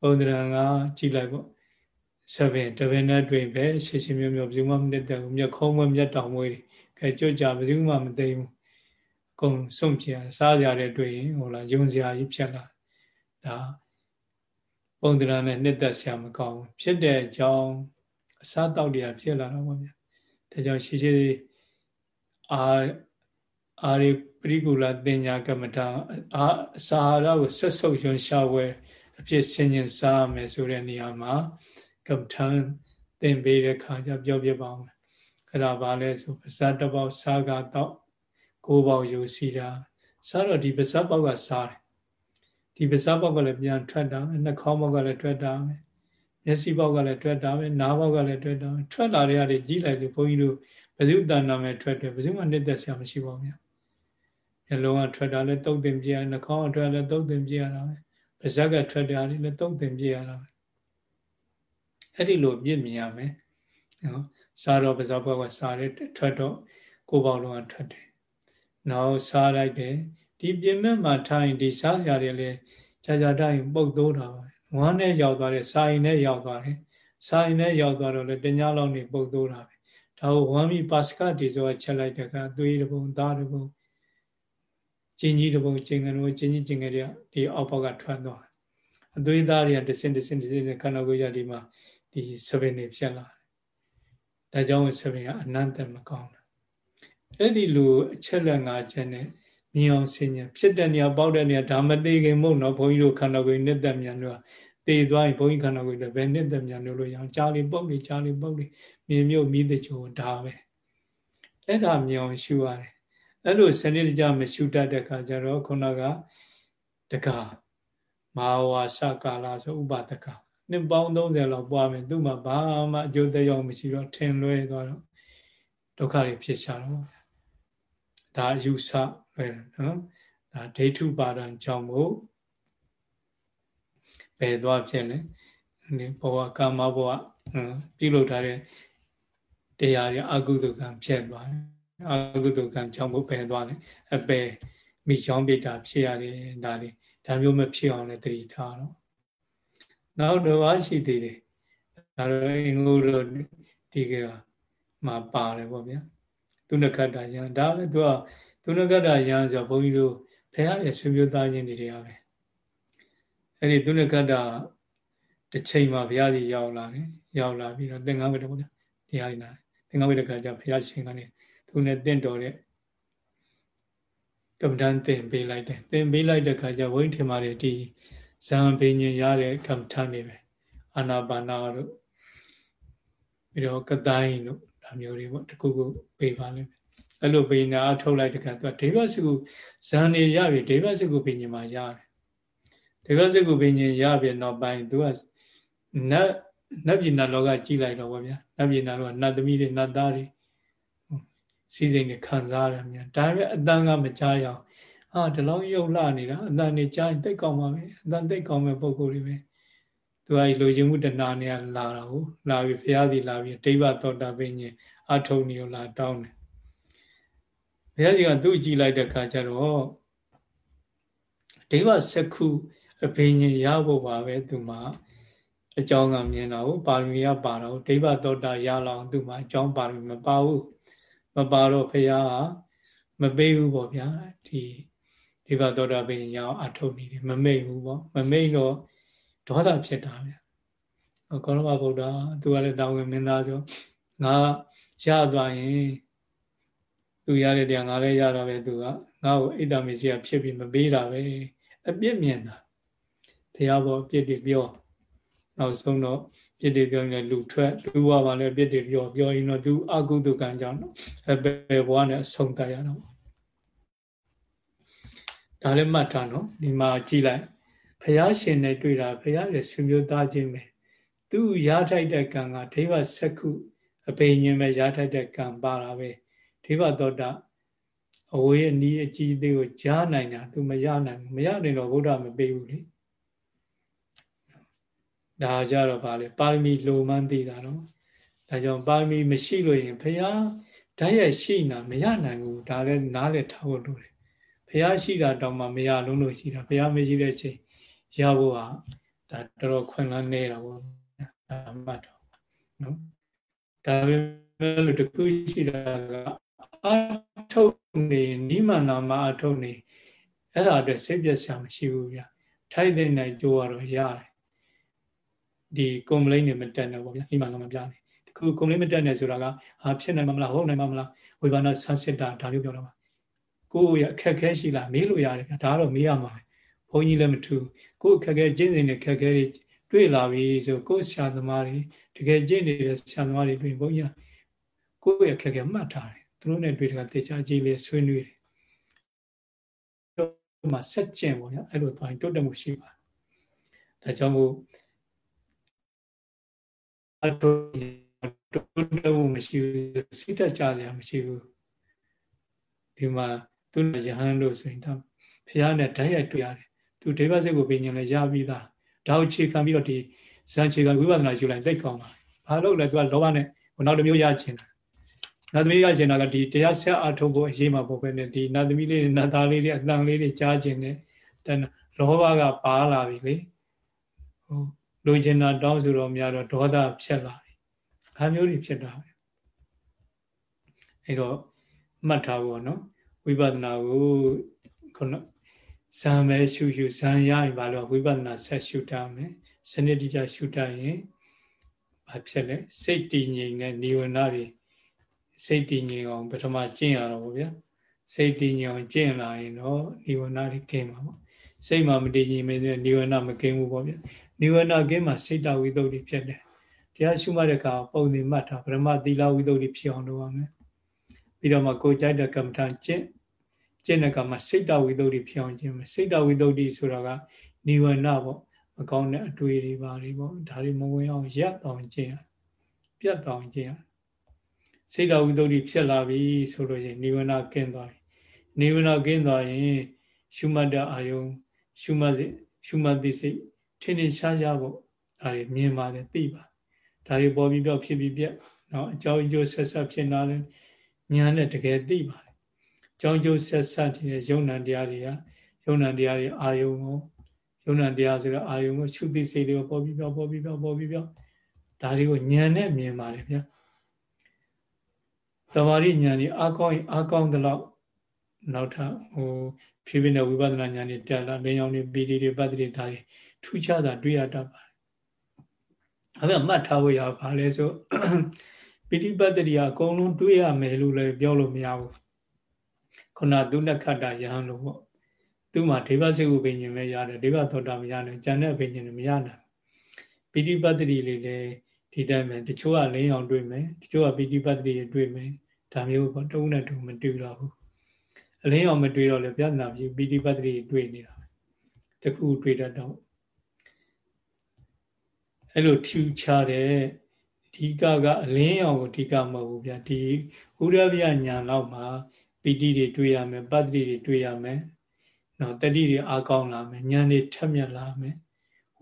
ပုံတရံကကြည့်လိုက်ပေါ့ ဆပင်တပင်နဲ့တွေ့ပဲရှင်းရှင်းမျိုးမျိုးဘယ်သူမှမတက်တဲ့မြက်ခုံးမမြက်တောင်မွေးတွေခဲကြွကြဘယ်သူမှမသိဘူးအကုန်ဆုံးပြရစားကြတဲ့တွေ့ရင်ဟိုလားယုံစရာကြီးဖြစ်လာဒါပုံတရံနဲ့နှစ်သက်ဆရာမကောင်းဘူးဖြစ်တဲ့အကြောင်းအစားတောက်တရားဖြစ်လာတော့ဗောဗျာဒါကြောင့်ရှင်းရှင်းအာအာရိပရိကူလာတင်ညာကမ္မတာအာစာဟာရကိုဆက်ဆုပ်ရွှန်ရှားဝဲအဖြစ်ဆင်ញင်စားမယ်ဆိုတဲ့နေရာမှာ ကမ္မထံသင်ပေးတဲ့ခါကျပြောပြပါအောင်အဲ့ဒါဘာလဲဆိုပါဇတ်တပေါက်စားကတော့ကိုးပေါက်ယူစီတာစားတော့ဒီပါဇတ်ပေါက်ကစားတယ်ဒီပါဇတ်ပေါက်ကလည်းပြန်ထွက်တာနှာခေါင်းပေါက်ကလည်းထွက်တာမယ်မျက်စိပေါက်ကလည်းထွက်တာပဲနားပေါက်ကလည်းထွက်တာထွက်လာတဲ့အရာတွေကြီးလိုက်လို့ဘုန်းကြီးတို့ဘယ်သူတဏ္ဍာမဲ့ထွက်တယ်ဘယ်သူမှနှစ်သက်ဆရာမရှိပါဘူးဗျာမျက်လုံးကထွက်တာလည်းတုတ်တင်ပြရနှာခေါင်းကထွက်လည်းတုတ်တင်ပြရတာပဲပါးစပ်ကထွက်တာလည်းတုတ်တင်ပြရတာပဲ အဲ့ဒီလိုပြည့်မြင်ရမယ်နော်စားတော့ပါးစပ်ဘက်ကစားတယ်ထွက်တော့ကိုယ်ပေါက်လုံးကထွက်တယ်နောက်စားလိုက်တယ်ဒီပြင်မဲ့မှာထိုင်ဒီစားစရာတွေလည်းကြာကြာတိုင်းပုတ်တိုးတာပါဝမ်းနဲ့ရောက်သွားတယ်စာရင်နဲ့ရောက်သွားတယ်စာရင်နဲ့ရောက်သွားတော့လည်းတ냐လောက်နေပုတ်တိုးတာပဲဒါကိုဝမ်းမီပါစကဒီဆိုတာချက်လိုက်တဲ့ကသွေးတပုံသားတပုံကျင်းကြီးတပုံကျင်ငယ်တို့ကျင်းကြီးကျင်ငယ်တွေကဒီအောက်ဘောက်ကထွက်သွားအသွေးသားတွေကတစင်တစင်တစင်ခန္ဓာကိုယ်ရဒီမှာ ဒီဆပင်တွေဖြစ်လာတယ်ဒါကြောင့်ဆပင်ကအနန္တမကောင်းတာအဲ့ဒီလိုအချက်လက်ငါချက်နဲ့မြင်အောင်ဆင်ញံဖြစ်တဲ့နေရာပေါက်တဲ့နေရာဒါမသေးခင်မို့နော်ဘုန်းကြီးတို့ခန္ဓာကိုယ်နှစ်သက်မြန်တို့တေသွားရင်ဘုန်းကြီးခန္ဓာကိုယ်လည်းဘယ်နှစ်သက်မြန်တို့လို့ရအောင်ကြားလေးပုတ်လေးကြားလေးပုတ်လေးမြင်မြုပ်မိတဲ့ချိုဒါပဲအဲ့ဒါမြင်အောင်ရှုရတယ်အဲ့လိုစနစ်တကျမရှုတတ်တဲ့ခါကျတော့ခုနကတကမဟာဝါစကာလဆိုဥပဒက နှစ်ပေါင်း30လောက်ပွားမယ်သူ့မှာဘာမှအကျိုးသက်ရောက်မရှိတော့ထင်လွဲသွားတော့ဒုက္ခတွေဖြစ်ရှာတော့ဒါယူဆလွဲတယ်နော်ဒါဒိဋ္ဌုပါဒံကြောင့်မို့ဘယ်သွားဖြစ်လဲဒီဘဝကာမဘဝပြုလုပ်ထားတဲ့တရားတွေအကုသိုလ်ကံဖြစ်သွားတယ်အကုသိုလ်ကံကြောင့်ဘုပယ်သွားတယ်အပယ်မိချောင်းပိတာဖြစ်ရတယ်ဒါလေးဒါမျိုးမဖြစ်အောင်လည်းတတိထားတော့ နောက်တစ်ပါးရှိသေးတယ်ဒါတော့အင်္ဂုတ္တဒီကမှာပါတယ်ပေါ့ဗျာသူနခတ္တယံဒါလည်းသူကသူနခတ္တယံဆိုဘုန်းကြီးတို့ဖះရဲ့ဆွေမျိုးသားချင်းတွေတွေကပဲအဲ့ဒီသူနခတ္တတစ်ချိန်မှာဘုရားကြီးရောက်လာတယ်ရောက်လာပြီးတော့သင်္ကန်းဝိတ္တပေါ့ဗျာတရားရည်နာသင်္ကန်းဝိတ္တကကြဘုရားရှင်ကနေသူနဲ့တင့်တော်တဲ့ကမ္မဋ္ဌာန်းသင်ပေးလိုက်တယ်သင်ပေးလိုက်တဲ့ခါကျဝိထင်ပါတယ်ဒီ ဇံပင်ညင်ရတဲ့ကမ္မထာနေပဲအာနာပါနာတို့ပြီးတော့ကတိုင်းတို့ဒါမျိုးတွေပေါ့တခုခုပေးပါလိမ့်မယ်အဲ့လိုပင်နာအထုတ်လိုက်တခါသူကဒေဝစကုဇံနေရပြီဒေဝစကုပင်ညင်မှာရတယ်ဒေဝစကုပင်ညင်ရပြီနောက်ပိုင်းသူကနတ်နတ်ပြည်နတ်လောကကြည်လိုက်တော့ဗောဗျာနတ်ပြည်နတ်လောကနတ်သမီးတွေနတ်သားတွေစီစဉ်နေခံစားရမြန်ဒါပေမဲ့အတန်ကမကြားရအောင် ဟာဒီလောက်ရုပ်လှနေတာအတန်နေကြားရင်တိတ်ကောင်းပါပဲအတန်တိတ်ကောင်းမဲ့ပုံကိုယ်တွေပဲသူကလိုချင်မှုတဏှာနဲ့လာတာဟုတ်လာပြီဘုရားသည်လာပြီဒိဗ္ဗသောတာပင်ကြီးအထုံနေကိုလာတောင်းတယ်ဘုရားကြီးကသူ့ကြည့်လိုက်တဲ့အခါကျတော့ဒိဗစက္ခုအဘိညာရဖို့ပါပဲသူမှာအကြောင်းကမြင်တော့ပါရမီကပါတော့ဒိဗသောတာရလောင်သူမှာအကြောင်းပါရမီမပါဘူးမပါတော့ဘုရားကမပေးဘူးပေါ့ဗျာဒီ ဒိဗသောတာဘိညာအထုတ်နေတယ်မမိတ်ဘူးပေါ့မမိတ်တော့ဒေါသဖြစ်တာဗျာကောရမဗုဒ္ဓသူကလည်းတာဝန်မင်းသားဆိုငါရသွားရင်သူရတဲ့တရားငါလည်းရတော့ပဲသူကငါ့ကိုအိတ်တမေစီကဖြစ်ပြီးမပေးတာပဲအပြစ်မြင်တာဘုရားဘောအပြစ်တွေပြောနောက်ဆုံးတော့ပြစ်တွေပြောရင်လူထွက်လူဝပါလည်းပြစ်တွေပြောပြောရင်တော့သူအကုသကံကြောင့်အပေဘဝနဲ့အဆုံးသတ်ရတော့ ဒါလည်းမှတ်ထားနော်ဒီမှာကြည့်လိုက်ဘုရားရှင်နဲ့တွေ့တာဘုရားရဲ့ဆွေမျိုးသားချင်းပဲသူရထိုက်တဲ့ကံကဒိဗစက္ခုအပေညင်ပဲရထိုက်တဲ့ကံပါတာပဲဒိဗသောတာအဝေးအနီးအကြီးသေးကိုကြားနိုင်တာသူမရနိုင်ဘူးမရနိုင်တော့ဘုရားမပေးဘူးလေဒါကြတော့ဗာလေပါရမီလိုမှန်းသိတာနော်ဒါကြောင့်ပါရမီမရှိလို့ရင်ဘုရားဓာတ်ရိုက်ရှိနာမရနိုင်ဘူးဒါလည်းနားလည်းထားဖို့လိုတယ် ဘုရားရှိတာတောင်မှမရလုံးလို့ရှိတာဘုရားမရှိတဲ့ချိန်ရဖို့ဟာဒါတော်တော်ခွင့်လန်းနေတာပေါ့ဒါမှတ်တော့နော်ဒါပေမဲ့လို့တခုရှိတာကအထုတ်နေနိမနာမအထုတ်နေအဲ့ဒါအတွက်စိတ်ပြတ်စရာမရှိဘူးဗျထိုက်တဲ့နိုင်ကြိုးရတော့ရတယ်ဒီကွန်ပလိန်းတွေမတက်နဲ့ပေါ့ဗျာနိမနာမပြနေတခုကွန်ပလိန်းမတက်နဲ့ဆိုတာကဟာဖြစ်နိုင်မှာမလားဟုတ်နိုင်မှာမလားဝေဘာနာဆန်းစစ်တာဒါမျိုးပြောတော့ပါ ကိုယ့်ရဲ့အခက်ခဲရှိလားမေးလို့ရတယ်ဗျာဒါကတော့မေးရမှာပဲဘုန်းကြီးလည်းမထူကိုယ့်အခက်ခဲကျင့်စဉ်နဲ့ခက်ခဲတွေတွေ့လာပြီဆိုကိုယ့်ဆရာသမားတွေတကယ်ကျင့်နေတဲ့ဆရာသမားတွေတွေ့ဘုန်းကြီးကိုယ့်ရဲ့အခက်ခဲမှတ်ထားတယ်သူတို့နဲ့တွေ့တဲ့တေချာကြည့်လေဆွေးနွေးတယ်တော့မှဆက်ကျင့်ပေါ့ဗျာအဲ့လိုသွားရင်တိုးတက်မှုရှိပါတယ်ဒါကြောင့်မို့အတူတိုးတက်မှုမရှိဘူးစိတ်တကြရမရှိဘူးဒီမှာ သူရဟန်းလို့ဆိုရင်တော့ဖះနဲ့ဓာတ်ရိုက်တွေ့ရတယ်သူဒိဗစိတ်ကိုပြင်ရင်လည်းရပြီးသားဒါကိုခြေခံပြီးတော့ဒီဇန်ခြေခံဝိပဿနာယူလိုက်သိကောင်းပါဘာလို့လဲသူကလောဘနဲ့နောက်တစ်မျိုးရချင်တာနတ်သမီးရချင်တာကဒီတရားဆက်အထုတ်ဖို့အရေးမှာပေါ့ပဲနဲ့ဒီနတ်သမီးလေးနတ်သားလေးတွေအတန်လေးတွေကြားချင်တယ်တန်လောဘကပါလာပြီလေဟိုလိုချင်တာတောင်းဆိုတော့များတော့ဒေါသဖြစ်လာပြီအဲမျိုးတွေဖြစ်တာပဲအဲတော့မှတ်ထားဖို့နော် ဝိပဿနာကိုခုနဇံပဲရှုရှုဇံရရင်ဘာလို့ဝိပဿနာဆက်ရှုတာမယ်စနစ်တကျရှုတတ်ရင်ဘာဖြစ်လဲစိတ်တည်ငြိမ်တဲ့နိဝရဏတွေစိတ်တည်ငြိမ်အောင်ပထမကျင့်ရတော့ဗောဗျာစိတ်တည်ငြိမ်အောင်ကျင့်လာရင်တော့နိဝရဏတွေကင်းမှာပေါ့စိတ်မှမတည်ငြိမ်မင်းနိဝရဏမကင်းဘူးဗောဗျာနိဝရဏကင်းမှာစိတ်တဝိသုဒ္ဓိဖြစ်တယ်တရားရှုမှတ်တဲ့အခါပုံသင်မှတ်တာပထမသီလဝိသုဒ္ဓိဖြစ်အောင်လုပ်ရမယ် ပြီးတော့မှကိုကြိုက်တဲ့ကမ္မထကျင့်ကျင့်တဲ့ကမ္မစိတ်တဝိသုဒ္ဓိဖြစ်အောင်ကျင့်မယ်စိတ်တဝိသုဒ္ဓိဆိုတာကနိဝရဏပေါ့မကောင်းတဲ့အတွေ့အကြုံပါတွေပေါ့ဒါတွေမဝင်အောင်ရပ်အောင်ကျင့်ရပြတ်အောင်ကျင့်ရစိတ်တဝိသုဒ္ဓိဖြစ်လာပြီဆိုလို့ရင်နိဝရဏကင်းသွားပြီနိဝရဏကင်းသွားရင် ရှုမှတ်တဲ့အာယုံရှုမှတ်စိရှုမှတ်သိစိတ်ထင်ထင်ရှားရှားပေါ့ဒါတွေမြင်ပါတယ်သိပါဒါတွေပေါ်ပြီးတော့ဖြစ်ပြီးပြက်နော်အကြောင်းအကျိုးဆက်ဆက်ဖြစ်လာတယ် ဉာဏ်နဲ့တကယ်သိပါတယ်ကြောင်းကျိုးဆက်ဆက်တဲ့ယုံနာတရားတွေကယုံနာတရားတွေအာယုံကိုယုံနာတရားဆိုတော့အာယုံကိုရှုသိစိတ်တွေကိုပေါ်ပြီးပြောပေါ်ပြီးပြောပေါ်ပြီးပြောဒါတွေကိုဉာဏ်နဲ့မြင်ပါတယ်ဗျာတမာရိဉာဏ်ကြီးအကောင်းအကောင်းသလောက်နောက်ထပ်ဟိုဖြည်းဖြည်းနဲ့ဝိပဿနာဉာဏ်ကြီးတက်လာလင်းရောင်တွေပီတိတွေပတ္တိဒါတွေထူးခြားတာတွေ့ရတတ်ပါတယ်။အဲ့ဒါမှတ်ထားဖို့ရပါလဲဆို ပိဋိပတ်တရိယာအကုန်လုံးတွေးရမယ်လို့လည်းပြောလို့မရဘူးခုနသုနခတ္တယဟန်လို့ပေါ့သူ့မှာဒေဝစေဥပင်ញင်ပဲရတယ်ဒေဝသောတာမရနိုင်ကျန်တဲ့အပင်ញင်မရနိုင်ပိဋိပတ်တရိလေးလည်းဒီတိုင်းပဲတချို့ကလင်းအောင်တွေးမယ်တချို့ကပိဋိပတ်တရိတွေးမယ်ဒါမျိုးပေါ့တုံးနဲ့တုံးမတူတော့ဘူးအလင်းအောင်မတွေးတော့လေပြဿနာဖြစ်ပိဋိပတ်တရိတွေးနေတာတခုတွေးတတ်တော့အဲ့လိုထူခြားတဲ့ ဓိကကအလင်းအောင်ကိုဓိကမဟုတ်ဘူးဗျာဒီဥရဗျညာလောက်မှာပီတိတွေတွေ့ရမယ်ပတ္တိတွေတွေ့ရမယ်နော်တတိတွေအားကောင်းလာမယ်ဉာဏ်တွေထက်မြက်လာမယ်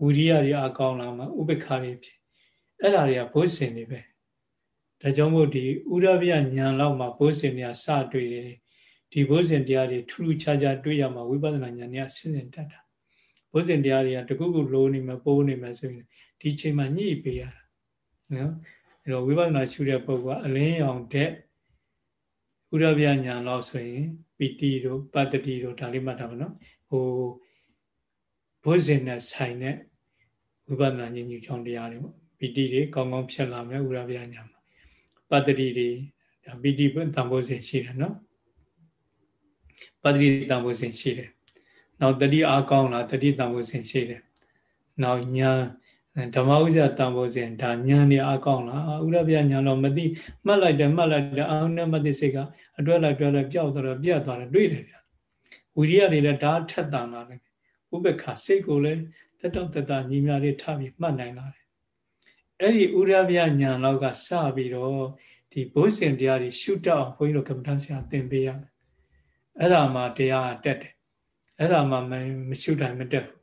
ဝိရိယတွေအားကောင်းလာမယ်ဥပ္ပခါတွေဖြစ်အဲ့ဒါတွေကဘုဇင်တွေပဲဒါကြောင့်မို့ဒီဥရဗျညာလောက်မှာဘုဇင်တွေကစတွေ့တယ်ဒီဘုဇင်တရားတွေထူးထူးခြားခြားတွေ့ရမှာဝိပဿနာဉာဏ်နဲ့ဆင်းဆင်းတတ်တာဘုဇင်တရားတွေကတကုကုလိုးနေမှာပိုးနေမှာဆိုရင်ဒီချိန်မှာညှိပေးရတာ နော်အဲတော့ဝိပဿနာရှုတဲ့ပုဂ္ဂိုလ်ကအလင်းရောင်တဲ့ဥရဗျညာလောက်ဆိုရင်ပီတိတို့ပတ္တိတို့ဒါလေးမှတ်ထားပါနော်ဟိုဘုဇင်နဲ့ဆိုင်တဲ့ဝိပဿနာဉာဏ်ညူချောင်းတရားတွေပေါ့ပီတိတွေကောင်းကောင်းဖြစ်လာမယ်ဥရဗျညာမှာပတ္တိတွေဒါပီတိဘုတံဘုဇင်ရှိတယ်နော်ပတ္တိတံဘုဇင်ရှိတယ်နောက်တတိအားကောင်းလားတတိတံဘုဇင်ရှိတယ်နောက်ညာ ဓမ္မဥစ္စာတန်ဖို့စဉ်ဒါညာနေအကောင်းလားဥရပြညာတော့မသိမှတ်လိုက်တယ်မှတ်လိုက်တယ်အာနဲ့မသိစိတ်ကအတွဲလိုက်ပြောလိုက်ပျောက်တော့ပြတ်သွားတယ်တွေ့တယ်ဗျဝိရိယတွေလည်းဒါထက်တန်လာတယ်ဥပ္ပခစိတ်ကိုလည်းတတောတတညီမြလေးထားပြီးမှတ်နိုင်လာတယ်အဲ့ဒီဥရပြညာတော့ကစပြီးတော့ဒီဘုဇင်တရားတွေရှုတော့ဘုန်းကြီးတို့ကမ္ဘာဆရာသင်ပေးရမယ်အဲ့ဒါမှတရားတက်တယ်အဲ့ဒါမှမရှုတိုင်းမတက်ဘူး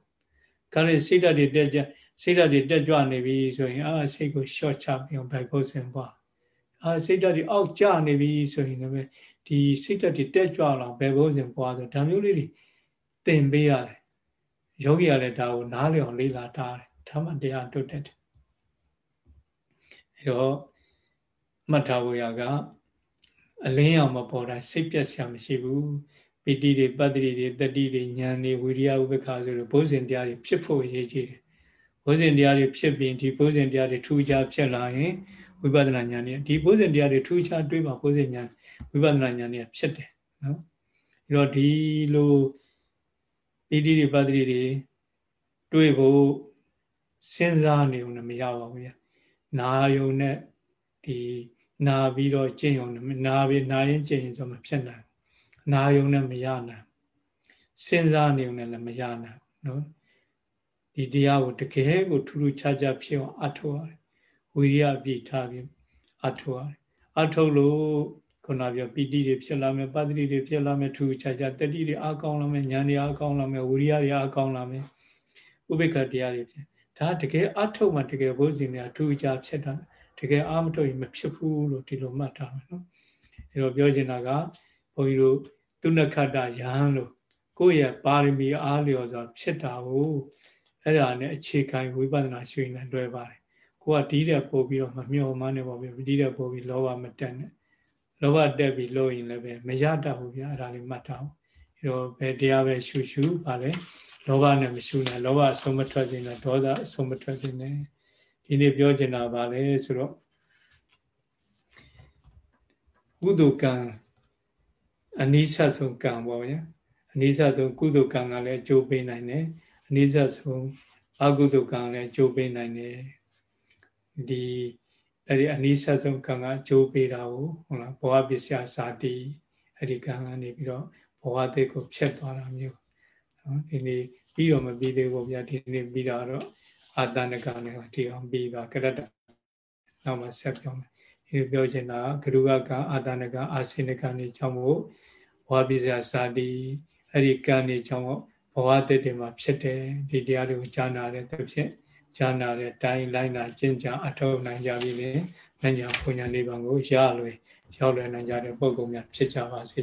ခါလေးစိတ်ဓာတ်တွေတက်ကြ စိတ်ဓာတ်တွေတက်ကြွနေပြီဆိုရင်အာစိတ်ကိုရှော့ချပြီးအောင်ဘိုက်ဖို့စင်ပွားအာစိတ်ဓာတ်တွေအောက်ကျနေပြီဆိုရင်လည်းဒီစိတ်ဓာတ်တွေတက်ကြွလာဘယ်ဖို့စင်ပွားဆိုဒါမျိုးလေးတွေသင်ပေးရတယ်ယောဂီကလည်းဒါကိုနားလည်အောင်လေ့လာထားတယ်ဓမ္မတရားတွတ်တက်တယ်အဲတော့မှတ်ထားဖို့ရကအလင်းအောင်မပေါ်တိုင်းစိတ်ပြက်စရာမရှိဘူးပီတိတွေပတ္တိတွေတတိတွေဉာဏ်တွေဝိရိယဥပ္ပခါဆိုတော့ဘုဇင်တရားတွေဖြစ်ဖို့အရေးကြီးတယ် ဘုဇင်တရားတွေဖြစ်ပြီးဒီဘုဇင်တရားတွေထူးခြားဖြစ်လာရင်ဝိပဿနာဉာဏ်နဲ့ဒီဘုဇင်တရားတွေထူးခြားတွေးပါဘုဇင်ဉာဏ်ဝိပဿနာဉာဏ်နဲ့ဖြစ်တယ်နော်အဲတော့ဒီလိုပီတိတွေပတ္တိတွေတွေးဖို့စဉ်းစားနေုံနဲ့မရပါဘူးဗျာနာယုံနဲ့ဒီနာပြီးတော့ကျင့်ယုံနဲ့နာပြီးနာရင်ကျင့်ရင်ဆိုမဖြစ်နိုင်နာယုံနဲ့မရနိုင်စဉ်းစားနေုံနဲ့လည်းမရနိုင်နော် ဒီတရားကိုတကယ်ကိုထူးထူးခြားခြားဖြစ်အောင်အထောက်ရတယ်ဝိရိယပြည့်ထားပြီးအထောက်ရတယ်အထောက်လို့ခုနပြောပီတိတွေဖြစ်လာမယ်ပတ္တိတွေဖြစ်လာမယ်ထူးခြားခြားတတိတွေအကောင်းလာမယ်ဉာဏ်တွေအကောင်းလာမယ်ဝိရိယတွေအကောင်းလာမယ်ဥပိ္ပခတရားတွေဖြစ်ဒါတကယ်အထောက်မှတကယ်ဘုဇင်တွေကထူးခြားဖြစ်တာတကယ်အာမထုတ်ရင်မဖြစ်ဘူးလို့ဒီလိုမှတ်ထားမယ်နော်အဲတော့ပြောချင်တာကဘုန်းကြီးတို့သူနခတ္တယဟန်လို့ကိုယ့်ရဲ့ပါရမီအားလျော်စွာဖြစ်တာကို အဲ့ဒါနဲ့အခြေခံဝိပဿနာရှုရင်လွယ်ပါတယ်ကိုကဒီတဲ့ပို့ပြီးတော့မမျောမှန်းနေပါဘူးဒီတဲ့ပို့ပြီးလောဘမတက်နဲ့လောဘတက်ပြီးလို့ရင်လည်းပဲမရတတ်ဘူးဗျာအဲ့ဒါလေးမှတ်ထားအောင်အဲတော့ဘယ်တရားပဲရှုရှုပါလေလောဘနဲ့မရှုနဲ့လောဘအဆုံးမထွက်စေနဲ့ဒေါသအဆုံးမထွက်စေနဲ့ဒီနေ့ပြောချင်တာပါလေဆိုတော့ကုသိုလ်ကံအနိစ္စဆုံးကံပေါ့ဗျာအနိစ္စဆုံးကုသိုလ်ကံကလည်းအကျိုးပေးနိုင်တယ်အ နိစ္စဆုံးအကုသိုလ်ကံလည်းကြိုးပေးနိုင်တယ်ဒီအဲ့ဒီအနိစ္စဆုံးကံကကြိုးပေးတာကိုဟုတ်လားဘဝပစ္စယစာတိအဲ့ဒီကံကနေပြီးတော့ဘဝအသေးကိုဖြတ်သွားတာမျိုးနော်ဒီနေ့ပြီးတော့မပြီးသေးဘူးဗျာဒီနေ့ပြီးတော့အာတဏကနဲ့ဒီအောင်ပြီးပါကရတ္တနောက်မှဆက်ပြောမယ်ဒီပြောချင်တာဂရုကကအာတဏကအာစိနကနေကြောင့်မို့ဘဝပစ္စယစာတိအဲ့ဒီကံနေကြောင့် ဘဝတည်တည်မှာဖြစ်တယ်ဒီတရားတွေကိုကြားနာတဲ့သူဖြစ်ကြားနာတဲ့တိုင်းလိုက်နာကျင့်ကြအထောက်နိုင်ကြပြီလေဉာဏ်ပညာနိဗ္ဗာန်ကိုရလွယ်ရောက်လွယ်နိုင်ကြတဲ့ပုဂ္ဂိုလ်များဖြစ်ကြပါစေ